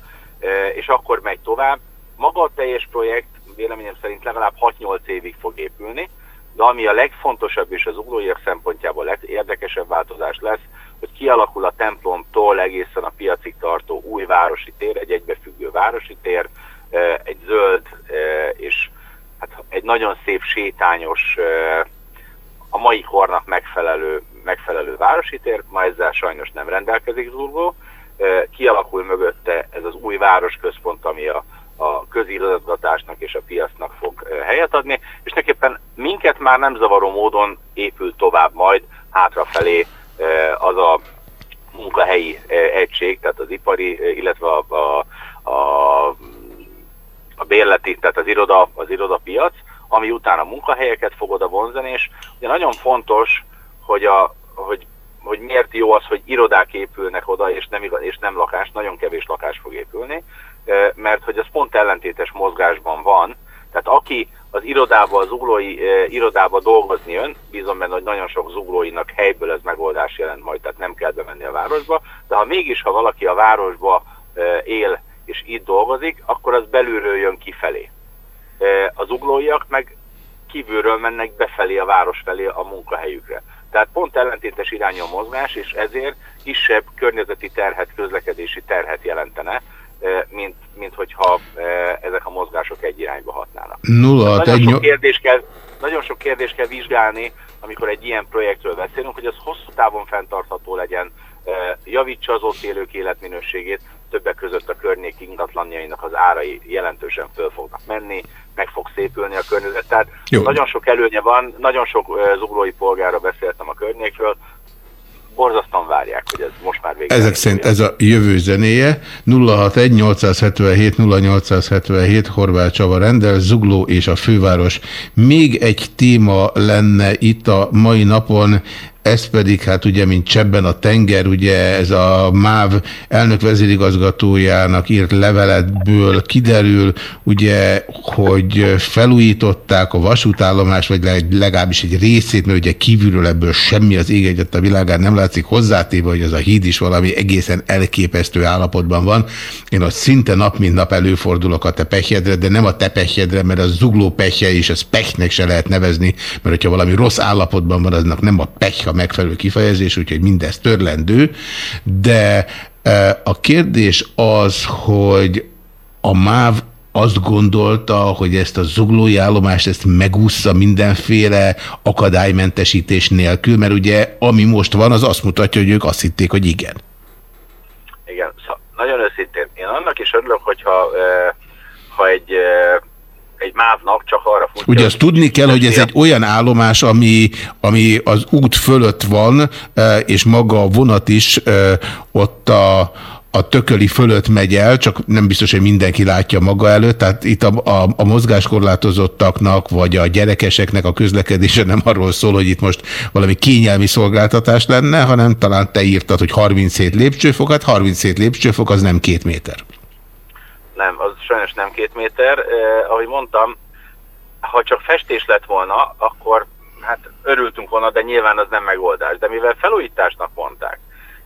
És akkor megy tovább. Maga a teljes projekt véleményem szerint legalább 6-8 évig fog épülni, de ami a legfontosabb és az uglóiak szempontjából legérdekesebb változás lesz, hogy kialakul a templomtól egészen a piacig tartó új városi tér, egy egybefüggő városi tér, egy zöld és hát egy nagyon szép sétányos, a mai kornak megfelelő, megfelelő városi tér, ma ezzel sajnos nem rendelkezik Zurgó, kialakul mögötte ez az új városközpont, ami a a közigazgatásnak és a piacnak fog helyet adni, és neképpen minket már nem zavaró módon épül tovább majd hátrafelé az a munkahelyi egység, tehát az ipari, illetve a, a, a, a bérleti, tehát az iroda, az irodapiac, ami utána munkahelyeket fog oda vonzani, és ugye nagyon fontos, hogy, a, hogy, hogy miért jó az, hogy irodák épülnek oda, és nem, és nem lakás, nagyon kevés lakás fog épülni, mert hogy az pont ellentétes mozgásban van. Tehát aki az irodába, az zuglói irodába dolgozni jön, bízom benne, hogy nagyon sok zuglóinak helyből ez megoldás jelent majd, tehát nem kell bemenni a városba, de ha mégis, ha valaki a városba él és itt dolgozik, akkor az belülről jön kifelé. Az uglóiak meg kívülről mennek befelé a város felé a munkahelyükre. Tehát pont ellentétes irányú a mozgás, és ezért kisebb környezeti terhet, közlekedési terhet jelentene, mint, mint hogyha ezek a mozgások egy irányba hatnának. Nulla, nagyon, sok kérdés kell, nagyon sok kérdés kell vizsgálni, amikor egy ilyen projektről beszélünk, hogy az hosszú távon fenntartható legyen, javítsa az ott élők életminőségét, többek között a környék ingatlanjainak az árai jelentősen föl fognak menni, meg fog szépülni a környezet. Tehát Jó. nagyon sok előnye van, nagyon sok zuglói polgára beszéltem a környékről, borzasztóan várják, hogy ez most már végül. Ezek szerint ez a jövő zenéje. 061 877 0877 Horváth Csaba rendel, Zugló és a főváros. Még egy téma lenne itt a mai napon, ez pedig hát ugye, mint csebben a tenger, ugye ez a MÁV elnök vezérigazgatójának írt leveletből kiderül, ugye, hogy felújították a vasútállomást, vagy legalábbis egy részét, mert ugye kívülről ebből semmi az ég egyet a világán nem látszik hozzátéve, hogy az a híd is valami egészen elképesztő állapotban van. Én ott szinte nap mint nap előfordulok a te pehjedre, de nem a te pehjedre, mert a zugló pehje és az pehnek se lehet nevezni, mert hogyha valami rossz állapotban van, aznak nem a pech megfelelő kifejezés, úgyhogy mindez törlendő, de e, a kérdés az, hogy a MÁV azt gondolta, hogy ezt a zuglói állomást ezt megúszza mindenféle akadálymentesítés nélkül, mert ugye ami most van, az azt mutatja, hogy ők azt hitték, hogy igen. Igen, szóval nagyon őszintén. Én annak is örülök, hogyha e, ha egy e, egy mávnak csak arra futja. Ugye azt tudni kell, hogy ez egy olyan állomás, ami, ami az út fölött van, e, és maga a vonat is e, ott a, a tököli fölött megy el, csak nem biztos, hogy mindenki látja maga előtt, tehát itt a, a, a mozgáskorlátozottaknak, vagy a gyerekeseknek a közlekedése nem arról szól, hogy itt most valami kényelmi szolgáltatás lenne, hanem talán te írtad, hogy 37 lépcsőfokat, 37 lépcsőfok az nem két méter nem, az sajnos nem két méter. Eh, ahogy mondtam, ha csak festés lett volna, akkor hát örültünk volna, de nyilván az nem megoldás. De mivel felújításnak mondták,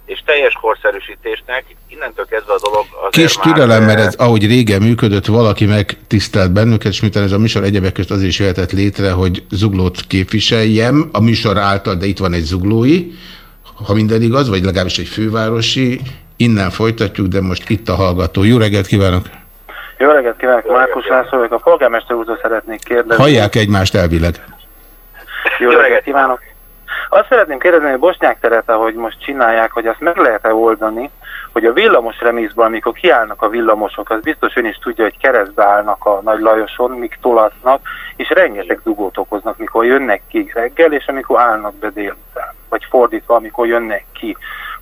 és teljes korszerűsítésnek, innentől kezdve a dolog az. Kis türelem, mert ez, ahogy régen működött, valaki megtisztelt bennünket, és miután ez a műsor egyebek közt azért is jöhetett létre, hogy zuglót képviseljem, a műsor által, de itt van egy zuglói, ha minden igaz, vagy legalábbis egy fővárosi, innen folytatjuk, de most itt a hallgató. Jó reggelt kívánok! Jó reggelt kívánok, Márkus László vagyok. A polgármester úrtól szeretnék kérdezni. Hallják egymást elvileg. Jó reggelt kívánok. Azt szeretném kérdezni, hogy Bosnyák teret, ahogy most csinálják, hogy azt meg lehet-e oldani, hogy a villamos remízben, amikor kiállnak a villamosok, az biztos ön is tudja, hogy keresztbe állnak a Nagy Lajoson, míg tolatnak, és rengeteg dugót okoznak, mikor jönnek ki reggel, és amikor állnak be délután. Vagy fordítva, amikor jönnek ki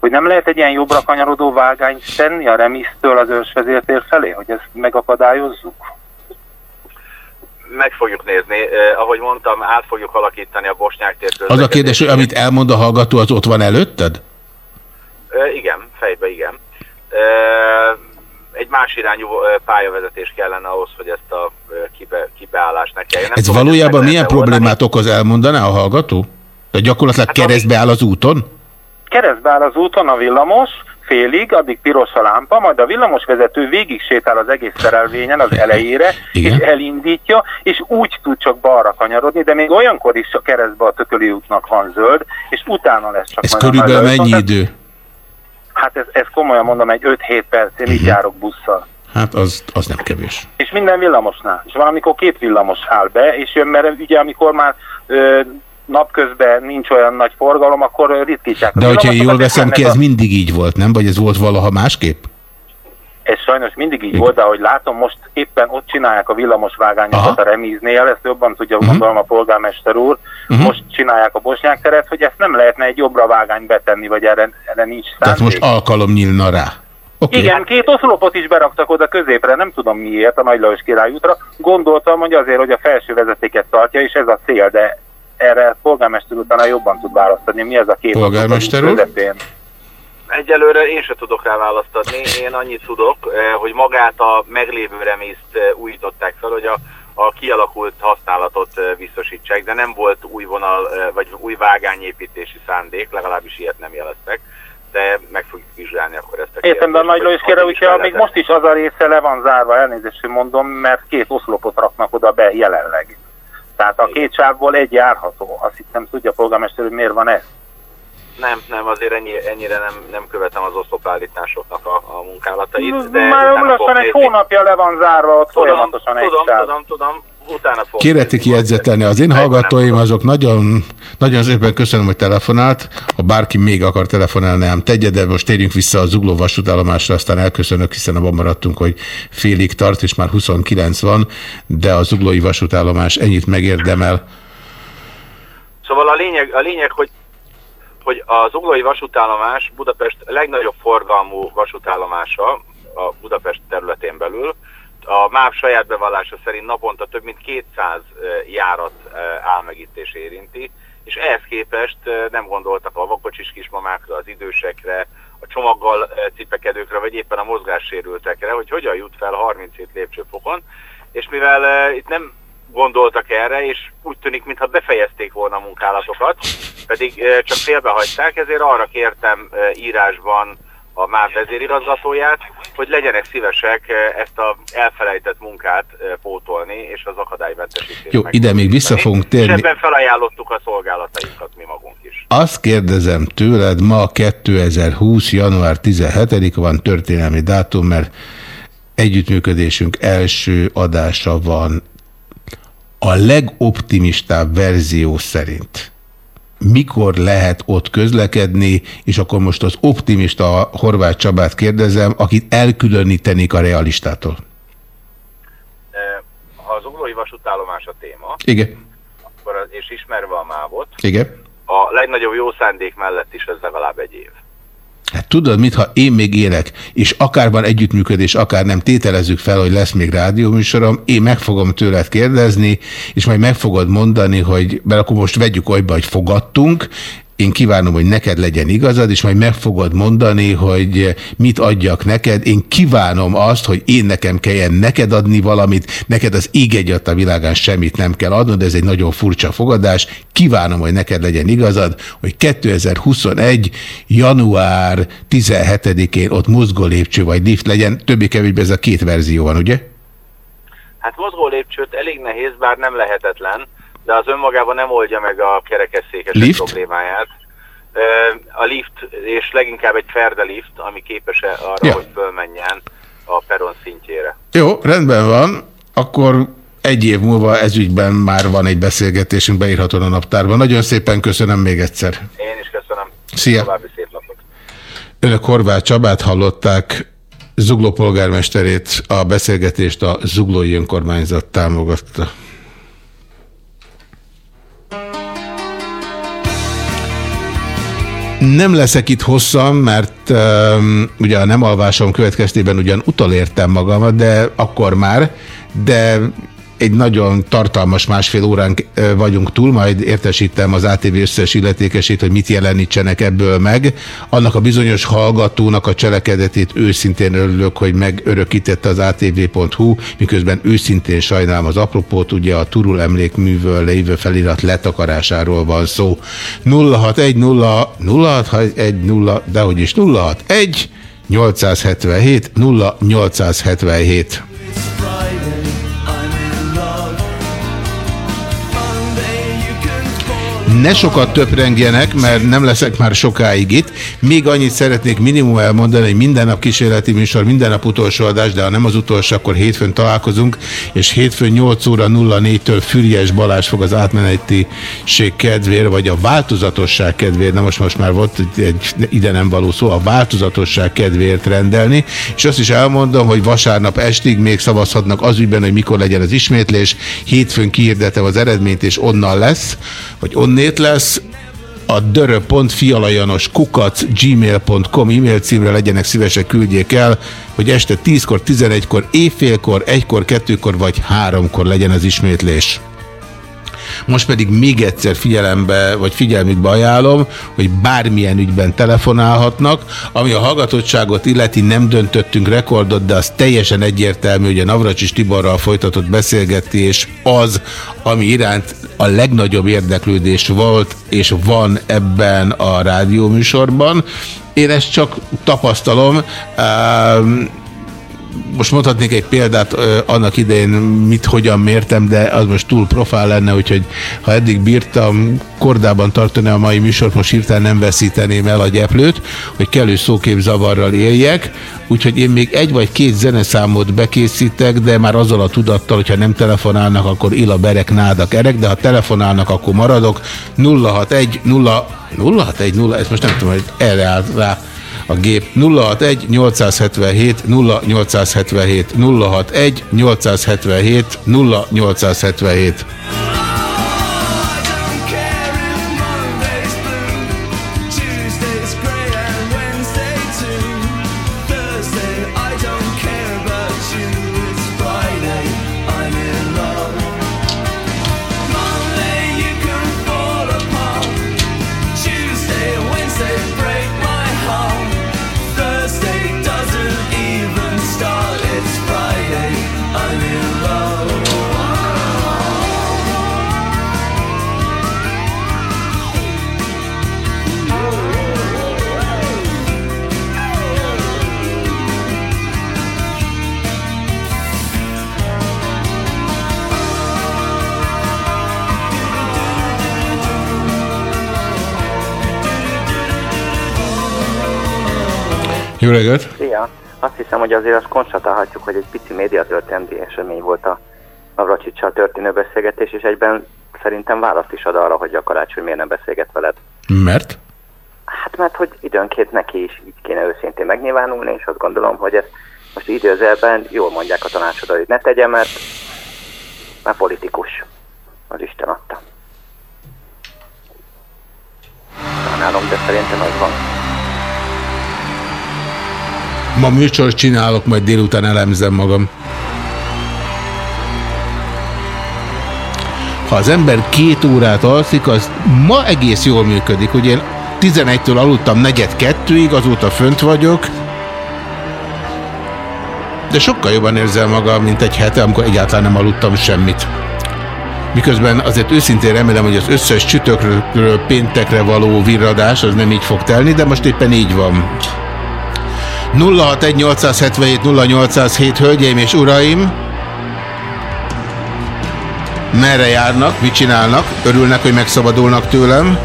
hogy nem lehet egy ilyen jobbra kanyarodó vágányt tenni a remisztől az ősvezértér felé, hogy ezt megakadályozzuk? Meg fogjuk nézni. Eh, ahogy mondtam, át fogjuk alakítani a Bosnyák tértől. Az a kérdés, hogy amit elmond a hallgató, az ott van előtted? Eh, igen, fejbe igen. Eh, egy más irányú pályavezetés kellene ahhoz, hogy ezt a kibe, kibeállást ne kelljen. Ez valójában milyen problémát okoz elmondaná a hallgató? Tehát gyakorlatilag hát keresztbe áll az úton? Keresztbe áll az úton a villamos, félig, addig piros a lámpa, majd a villamosvezető végig sétál az egész szerelvényen az elejére, Igen. és elindítja, és úgy tud csak balra kanyarodni, de még olyankor is a keresztbe a tököli útnak van zöld, és utána lesz csak Ez körülbelül mennyi idő? Hát ez, ez komolyan mondom, egy 5-7 perc, én uh -huh. így járok busszal. Hát az, az nem kevés. És minden villamosnál. És valamikor két villamos áll be, és jön, mert ugye amikor már ö, napközben nincs olyan nagy forgalom, akkor ritkítják. De hogyha jól veszem ki, ez a... mindig így volt, nem? Vagy ez volt valaha másképp? Ez sajnos mindig így Igen. volt, de ahogy látom, most éppen ott csinálják a villamosvágányokat a remíznél, ezt jobban tudja uh -huh. gondolom a polgármester úr, uh -huh. most csinálják a bosnyák teret, hogy ezt nem lehetne egy jobbra vágány betenni, vagy erre, erre nincs szándék. Tehát most alkalom nyílna rá. Okay. Igen, két oszlopot is beraktak oda középre, nem tudom miért, a Nagy Lajos királyútra. Gondoltam, hogy azért, hogy a felső vezetéket tartja, és ez a cél, de erre polgármester utána jobban tud választani. Mi ez a két polgármester úr? Egyelőre én sem tudok rá választ adni. Én annyit tudok, hogy magát a meglévő remészt újították fel, hogy a, a kialakult használatot biztosítsák, de nem volt új vonal, vagy új vágányépítési szándék, legalábbis ilyet nem jeleztek de meg fogjuk vizsgálni akkor ezt a kérdést. Értem, de a Nagy kérem, hogyha még most is az a része le van zárva, elnézést mondom, mert két oszlopot raknak oda be jelenleg. Tehát a két sávból egy járható. Azt hiszem, tudja a polgármester, hogy miért van ez? Nem, nem, azért ennyi, ennyire nem, nem követem az oszlopállításoknak a, a munkálatait. De Már lassan egy hónapja le van zárva, ott tudom, folyamatosan tudom, egy tudom, tudom, tudom, utána fog. Kéreti kijegyzetelni, az én hallgatóim azok nagyon, nagyon szépen köszönöm, hogy telefonált. Ha bárki még akar telefonálni, nem tegye, de most térjünk vissza a Zugló vasútállomásra, aztán elköszönök, hiszen abban maradtunk, hogy félig tart, és már 29 van, de a Zuglói vasútállomás ennyit megérdemel. Szóval a lényeg, a lényeg hogy hogy az Zuglói vasútállomás Budapest legnagyobb forgalmú vasútállomása a Budapest területén belül, a MÁV saját bevallása szerint naponta több mint 200 járat áll meg itt és érinti, és ehhez képest nem gondoltak a vakocsis kismamákra, az idősekre, a csomaggal cipekedőkre, vagy éppen a mozgássérültekre, hogy hogyan jut fel 37 lépcsőfokon, és mivel itt nem gondoltak erre, és úgy tűnik, mintha befejezték volna a munkálatokat, pedig csak félbehagyták, ezért arra kértem írásban a MÁV vezérigazgatóját, hogy legyenek szívesek eh, ezt a elfelejtett munkát eh, pótolni, és az akadálymentesítést Jó, ide még vissza fogunk térni. És ebben felajánlottuk a szolgálatainkat mi magunk is. Azt kérdezem tőled, ma 2020. január 17 van történelmi dátum, mert együttműködésünk első adása van a legoptimistább verzió szerint mikor lehet ott közlekedni, és akkor most az optimista Horváth Csabát kérdezem, akit elkülönítenik a realistától. Ha az uglói vasútállomás a téma, Igen. Akkor, és ismerve a mávot, Igen. a legnagyobb jó szándék mellett is ez legalább egy év. Hát tudod, mintha én még élek, és akár van együttműködés, akár nem tételezzük fel, hogy lesz még rádióműsorom, én meg fogom tőled kérdezni, és majd meg fogod mondani, hogy, mert akkor most vegyük olyba, hogy fogadtunk, én kívánom, hogy neked legyen igazad, és majd meg fogod mondani, hogy mit adjak neked. Én kívánom azt, hogy én nekem kelljen neked adni valamit, neked az ég egyat a világán semmit nem kell adnod, ez egy nagyon furcsa fogadás. Kívánom, hogy neked legyen igazad, hogy 2021. január 17-én ott mozgó lépcső vagy lift legyen. Többé-kevésbé ez a két verzió van, ugye? Hát mozgó lépcsőt elég nehéz, bár nem lehetetlen de az önmagában nem oldja meg a kerekesszékes problémáját. A lift, és leginkább egy ferde lift, ami képes -e arra, ja. hogy fölmenjen a peron szintjére. Jó, rendben van. Akkor egy év múlva ezügyben már van egy beszélgetésünk, beírható a naptárban. Nagyon szépen köszönöm még egyszer. Én is köszönöm. Szia. További szép napot. Önök Horváth Csabát hallották, Zugló polgármesterét, a beszélgetést a Zuglói Önkormányzat támogatta. Nem leszek itt hosszan, mert um, ugye a nem alvásom következtében ugyan utalértem magamat, de akkor már, de egy nagyon tartalmas másfél órán vagyunk túl, majd értesítem az ATV összes illetékesét, hogy mit jelenítsenek ebből meg. Annak a bizonyos hallgatónak a cselekedetét őszintén örülök, hogy megörökítette az atv.hu, miközben őszintén sajnálom az apropót, ugye a Turul emlékművől lévő felirat letakarásáról van szó. 061 0 061 0, dehogy is 061 877 0877. Ne sokat töprengjenek, mert nem leszek már sokáig itt. Még annyit szeretnék minimum elmondani, hogy minden nap kísérleti műsor, minden nap utolsó adás, de ha nem az utolsó, akkor hétfőn találkozunk, és hétfőn 8 óra 04-től Füriás Balázs fog az átmenetiség kedvéért, vagy a változatosság kedvéért, na most, most már volt egy ide nem való szó, a változatosság kedvéért rendelni, és azt is elmondom, hogy vasárnap estig még szavazhatnak az ügyben, hogy mikor legyen az ismétlés, hétfőn kiirdetem az eredményt, és onnan lesz, vagy onnét hét lesz, a dörö.fialajanos kukac gmail.com e-mail címre legyenek szívesek küldjék el, hogy este 10-kor, 11-kor, éjfélkor, 1-kor, 2-kor vagy 3-kor legyen az ismétlés. Most pedig még egyszer figyelembe, vagy figyelmükbe ajánlom, hogy bármilyen ügyben telefonálhatnak. Ami a hallgatottságot illeti, nem döntöttünk rekordot, de az teljesen egyértelmű, hogy a Navracsis Tiborral folytatott beszélgetés az, ami iránt a legnagyobb érdeklődés volt és van ebben a rádióműsorban. Én ezt csak tapasztalom. Most mondhatnék egy példát annak idején, mit hogyan mértem, de az most túl profál lenne, úgyhogy ha eddig bírtam kordában tartani a mai műsort, most hirtelen nem veszíteném el a gyeplőt, hogy kellő szóképzavarral éljek, úgyhogy én még egy vagy két zeneszámot bekészítek, de már azzal a tudattal, hogyha nem telefonálnak, akkor ila berek, nádak erek, de ha telefonálnak, akkor maradok. 061 0 061 0, ezt most nem tudom, hogy erre állt rá a gép 061 877 0877 061 877 0877 Jó reggelt! Szia! Azt hiszem, hogy azért azt konstatálhatjuk, hogy egy pici médiatörténeti esemény volt a Navracsicsal történő beszélgetés, és egyben szerintem választ is ad arra, hogy a karácsony miért nem beszélget veled. Mert? Hát mert, hogy időnként neki is így kéne őszintén megnyilvánulni, és azt gondolom, hogy ezt most időzelben jól mondják a tanácsod, hogy ne tegye, mert, mert politikus. Az Isten adta. Sajnálom, de szerintem az van. Ma műsor csinálok, majd délután elemzem magam. Ha az ember két órát alszik, az ma egész jól működik. Ugye én 11-től aludtam negyed kettőig, azóta fönt vagyok, de sokkal jobban érzem magam, mint egy hete, amikor egyáltalán nem aludtam semmit. Miközben azért őszintén remélem, hogy az összes csütökről péntekre való virradás az nem így fog telni, de most éppen így van. 061 877 0807 hölgyeim és uraim. Merre járnak, mit csinálnak, örülnek, hogy megszabadulnak tőlem,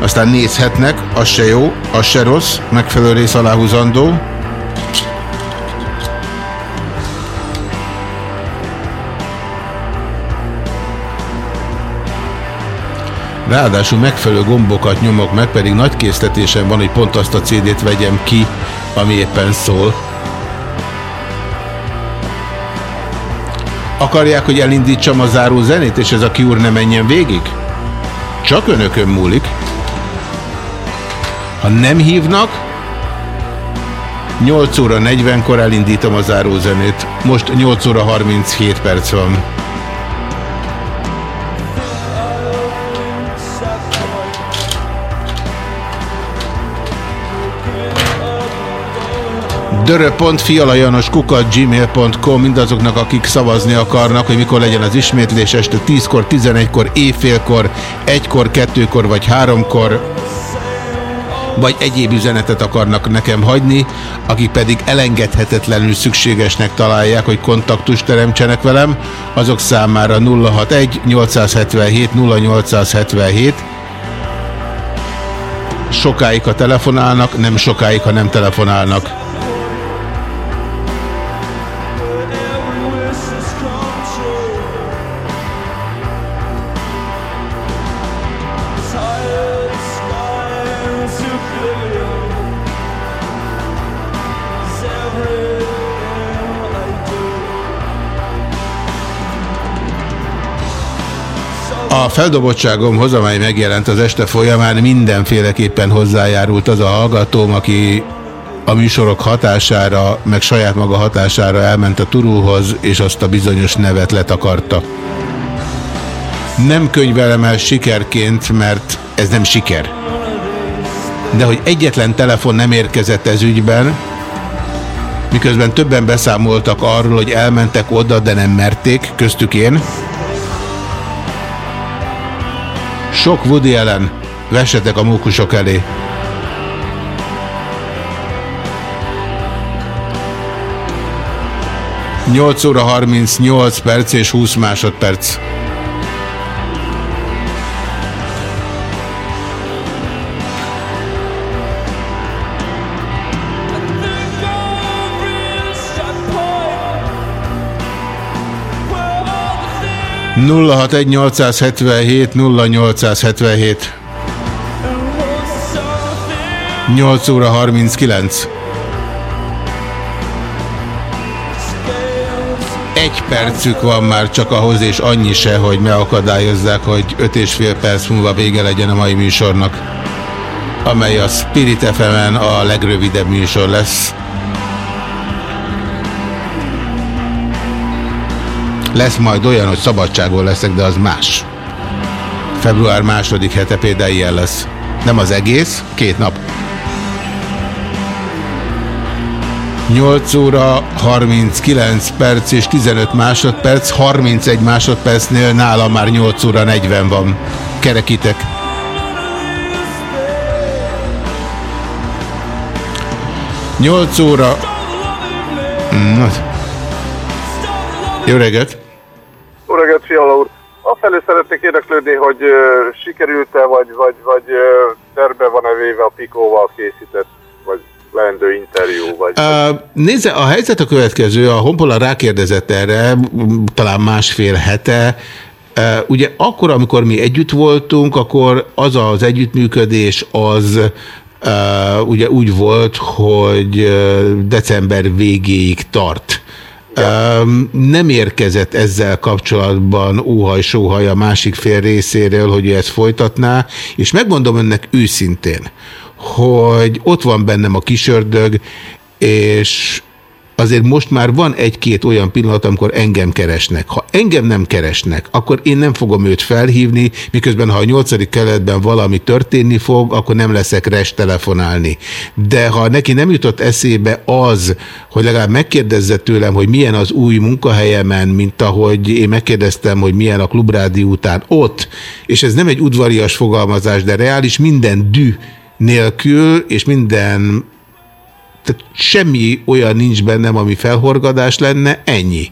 aztán nézhetnek, az se jó, az se rossz, megfelelő rész aláhúzandó. Ráadásul megfelelő gombokat nyomok meg, pedig nagy készletésem van, hogy pont azt a CD-t vegyem ki, ami éppen szól. Akarják, hogy elindítsam a záró zenét, és ez a kiúr ne menjen végig? Csak önökön múlik. Ha nem hívnak, 8 óra 40-kor elindítom a záró zenét. Most 8 óra 37 perc van. dörö.fialajanoskukat.gmail.com mindazoknak, akik szavazni akarnak, hogy mikor legyen az ismétlés este 10-kor, 11-kor, éjfélkor, 1-kor, 2-kor vagy 3-kor vagy egyéb üzenetet akarnak nekem hagyni, akik pedig elengedhetetlenül szükségesnek találják, hogy kontaktust teremtsenek velem, azok számára 061 877 0877 sokáig, ha telefonálnak, nem sokáig, ha nem telefonálnak. Feldobottságomhoz, amely megjelent az este folyamán, mindenféleképpen hozzájárult az a hallgatóm, aki a műsorok hatására, meg saját maga hatására elment a turulhoz, és azt a bizonyos nevet letakarta. Nem könyvelem el sikerként, mert ez nem siker. De hogy egyetlen telefon nem érkezett ez ügyben, miközben többen beszámoltak arról, hogy elmentek oda, de nem merték, köztük én. Sok Woody ellen vessetek a mókusok elé. Nyolc óra 38 perc és 20 másodperc. Nulla hat egy 877 0877 8 óra 39 Egy percük van már csak ahhoz, és annyi se, hogy megakadályozzák, hogy öt és fél perc múlva vége legyen a mai műsornak, amely a Spirit fm a legrövidebb műsor lesz. Lesz majd olyan, hogy szabadságon leszek, de az más. Február második hete például ilyen lesz. Nem az egész, két nap. 8 óra 39 perc és 15 másodperc, 31 másodpercnél nála már 8 óra 40 van. Kerekítek. Nyolc óra... Na. Jó reggelt! Afelé szeretnék érdeklődni, hogy uh, sikerült-e, vagy, vagy, vagy uh, terve van-e véve a Pikóval készített, vagy leendő interjú? Vagy, uh, nézze, a helyzet a következő, a Honpola rákérdezett erre, talán másfél hete, Uh, ugye akkor, amikor mi együtt voltunk, akkor az az együttműködés az uh, ugye úgy volt, hogy december végéig tart. Um, nem érkezett ezzel kapcsolatban óhaj-sóhaj a másik fél részéről, hogy ő ezt folytatná, és megmondom önnek őszintén, hogy ott van bennem a kisördög, és azért most már van egy-két olyan pillanat, amikor engem keresnek. Ha engem nem keresnek, akkor én nem fogom őt felhívni, miközben ha a nyolcadik keletben valami történni fog, akkor nem leszek res telefonálni. De ha neki nem jutott eszébe az, hogy legalább megkérdezze tőlem, hogy milyen az új munkahelyemen, mint ahogy én megkérdeztem, hogy milyen a klubrádió után ott, és ez nem egy udvarias fogalmazás, de reális, minden dű nélkül, és minden tehát semmi olyan nincs bennem, ami felhorgadás lenne, ennyi.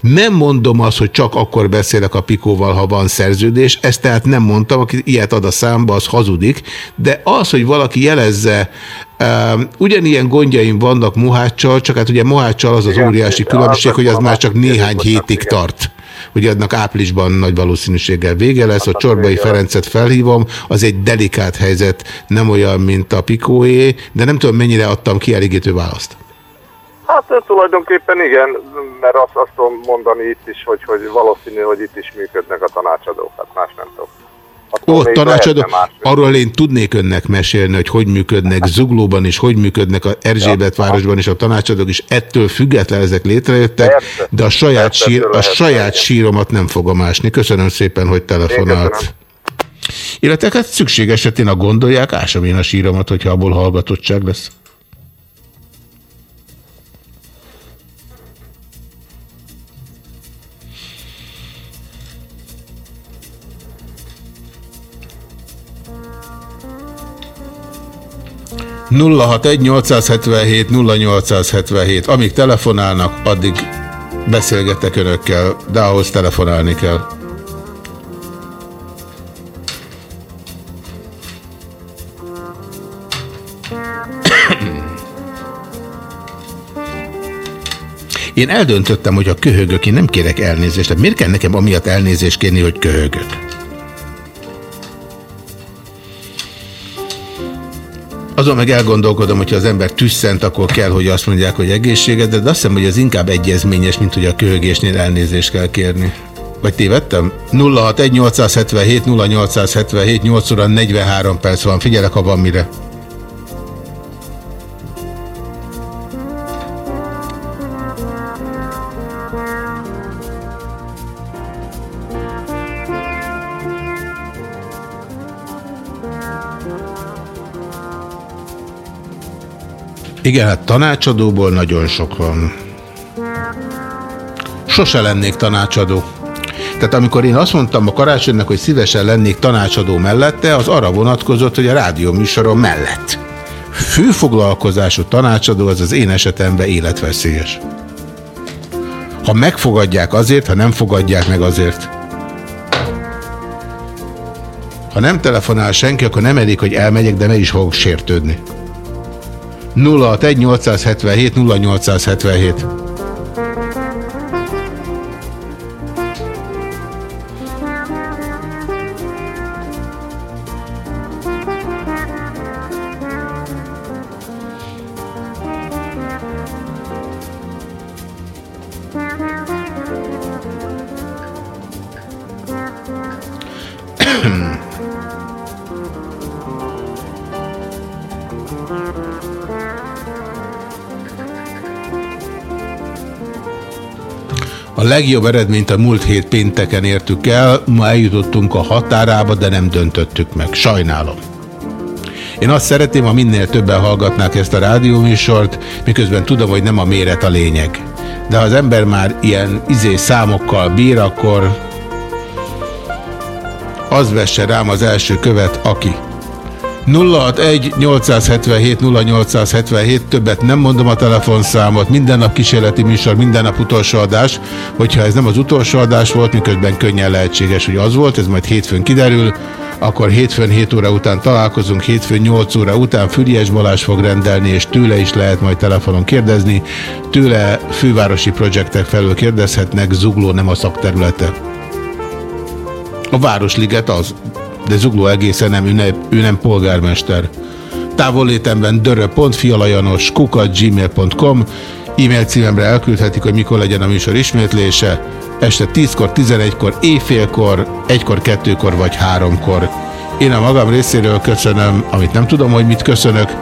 Nem mondom azt, hogy csak akkor beszélek a Pikóval, ha van szerződés, ezt tehát nem mondtam, aki ilyet ad a számba, az hazudik, de az, hogy valaki jelezze, uh, ugyanilyen gondjaim vannak Moháccsal, csak hát ugye Moháccsal az az óriási különbség, hogy az már csak néhány hétig tart hogy adnak áprilisban nagy valószínűséggel vége lesz, a Csorbai Ferencet felhívom, az egy delikát helyzet, nem olyan, mint a Pikóé, de nem tudom, mennyire adtam kielégítő választ. Hát tulajdonképpen igen, mert azt, azt tudom mondani itt is, hogy, hogy valószínű, hogy itt is működnek a tanácsadók, hát más nem tudom. Ó, tanácsadó, arról én tudnék önnek mesélni, hogy hogy működnek Zuglóban és hogy működnek a Erzsébetvárosban és a tanácsadók is ettől független ezek létrejöttek, de a saját, sír, a saját síromat nem fogom ásni. Köszönöm szépen, hogy telefonált. Illetve hát szükség esetén a gondolják, ásam én a síromat, hogyha abból hallgatottság lesz. 061 877 0877. Amíg telefonálnak, addig beszélgetek önökkel, de ahhoz telefonálni kell. [COUGHS] Én eldöntöttem, hogy a köhögök, én nem kérek elnézést. Tehát miért kell nekem amiatt elnézést kérni, hogy köhögök? Azon meg elgondolkodom, hogyha az ember tüsszent, akkor kell, hogy azt mondják, hogy egészséget, de azt hiszem, hogy ez inkább egyezményes, mint hogy a köhögésnél elnézést kell kérni. Vagy tévedtem? 061 877 0877 8 óra 43 perc van. Figyelek, ha van mire. Igen, hát tanácsadóból nagyon sok van. Sose lennék tanácsadó. Tehát amikor én azt mondtam a karácsonynak, hogy szívesen lennék tanácsadó mellette, az arra vonatkozott, hogy a rádió műsorom mellett. Főfoglalkozású tanácsadó az az én esetemben életveszélyes. Ha megfogadják azért, ha nem fogadják meg azért. Ha nem telefonál senki, akkor nem elég, hogy elmegyek, de meg is fogok sértődni. 061 877 0877 legjobb eredményt a múlt hét pénteken értük el, ma eljutottunk a határába, de nem döntöttük meg. Sajnálom. Én azt szeretném, ha minél többen hallgatnák ezt a rádióműsort, miközben tudom, hogy nem a méret a lényeg. De ha az ember már ilyen izé számokkal bír, akkor az vesse rám az első követ, aki. 061-877-0877, többet nem mondom a telefonszámot, minden nap kísérleti műsor, minden nap utolsó adás. Hogyha ez nem az utolsó adás volt, miközben könnyen lehetséges, hogy az volt, ez majd hétfőn kiderül, akkor hétfőn 7 óra után találkozunk, hétfőn 8 óra után Füriás Balázs fog rendelni, és tőle is lehet majd telefonon kérdezni. Tőle fővárosi projektek felől kérdezhetnek, Zugló nem a szakterülete. A Városliget az, de Zugló egészen nem, ő, ne, ő nem polgármester. Távollétemben dörö.fialajanos kukat gmail.com e-mail címemre elküldhetik, hogy mikor legyen a műsor ismétlése. Este 10-kor, 11-kor, éjfélkor, 1-kor, 2-kor vagy 3-kor. Én a magam részéről köszönöm, amit nem tudom, hogy mit köszönök.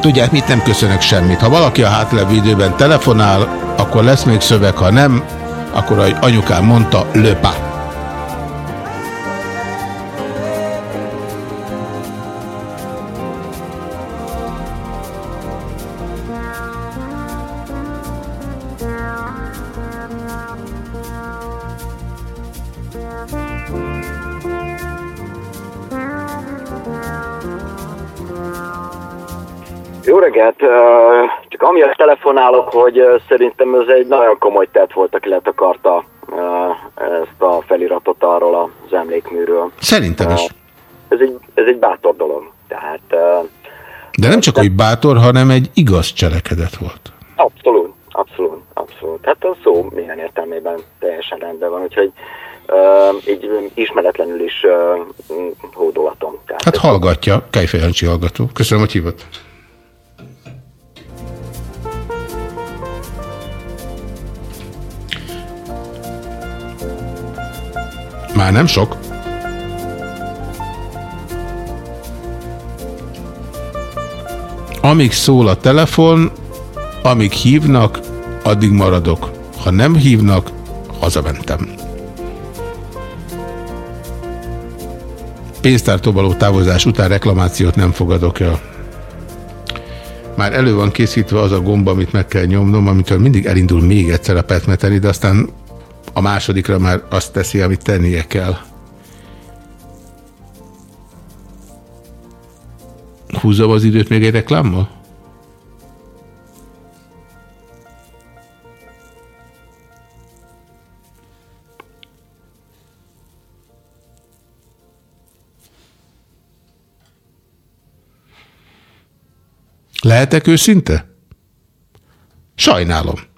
Tudják, mit nem köszönök semmit. Ha valaki a hátlevő időben telefonál, akkor lesz még szöveg, ha nem, akkor, ahogy anyukám mondta, löpa. Telefonálok, hogy szerintem ez egy nagyon komoly tett volt, aki letakarta ezt a feliratot arról az emlékműről. Szerintem is. Ez egy, ez egy bátor dolog. Tehát De nem csak, hogy bátor, hanem egy igaz cselekedet volt. abszolút, abszolút, abszolút. Hát a szó milyen értelmében teljesen rendben van, úgyhogy ö, így ismeretlenül is ö, hódolatom. Tehát Hát hallgatja, Kejfej Jancsi hallgató. Köszönöm, hogy hívott. Már nem sok. Amíg szól a telefon, amíg hívnak, addig maradok. Ha nem hívnak, hazamentem. Pénztártól való távozás után reklamációt nem fogadok el. Már elő van készítve az a gomba, amit meg kell nyomnom, amitől mindig elindul még egyszer a petmeteni, de aztán a másodikra már azt teszi, amit tennie kell. Húzom az időt még egy reklámmal? Lehetek őszinte? Sajnálom.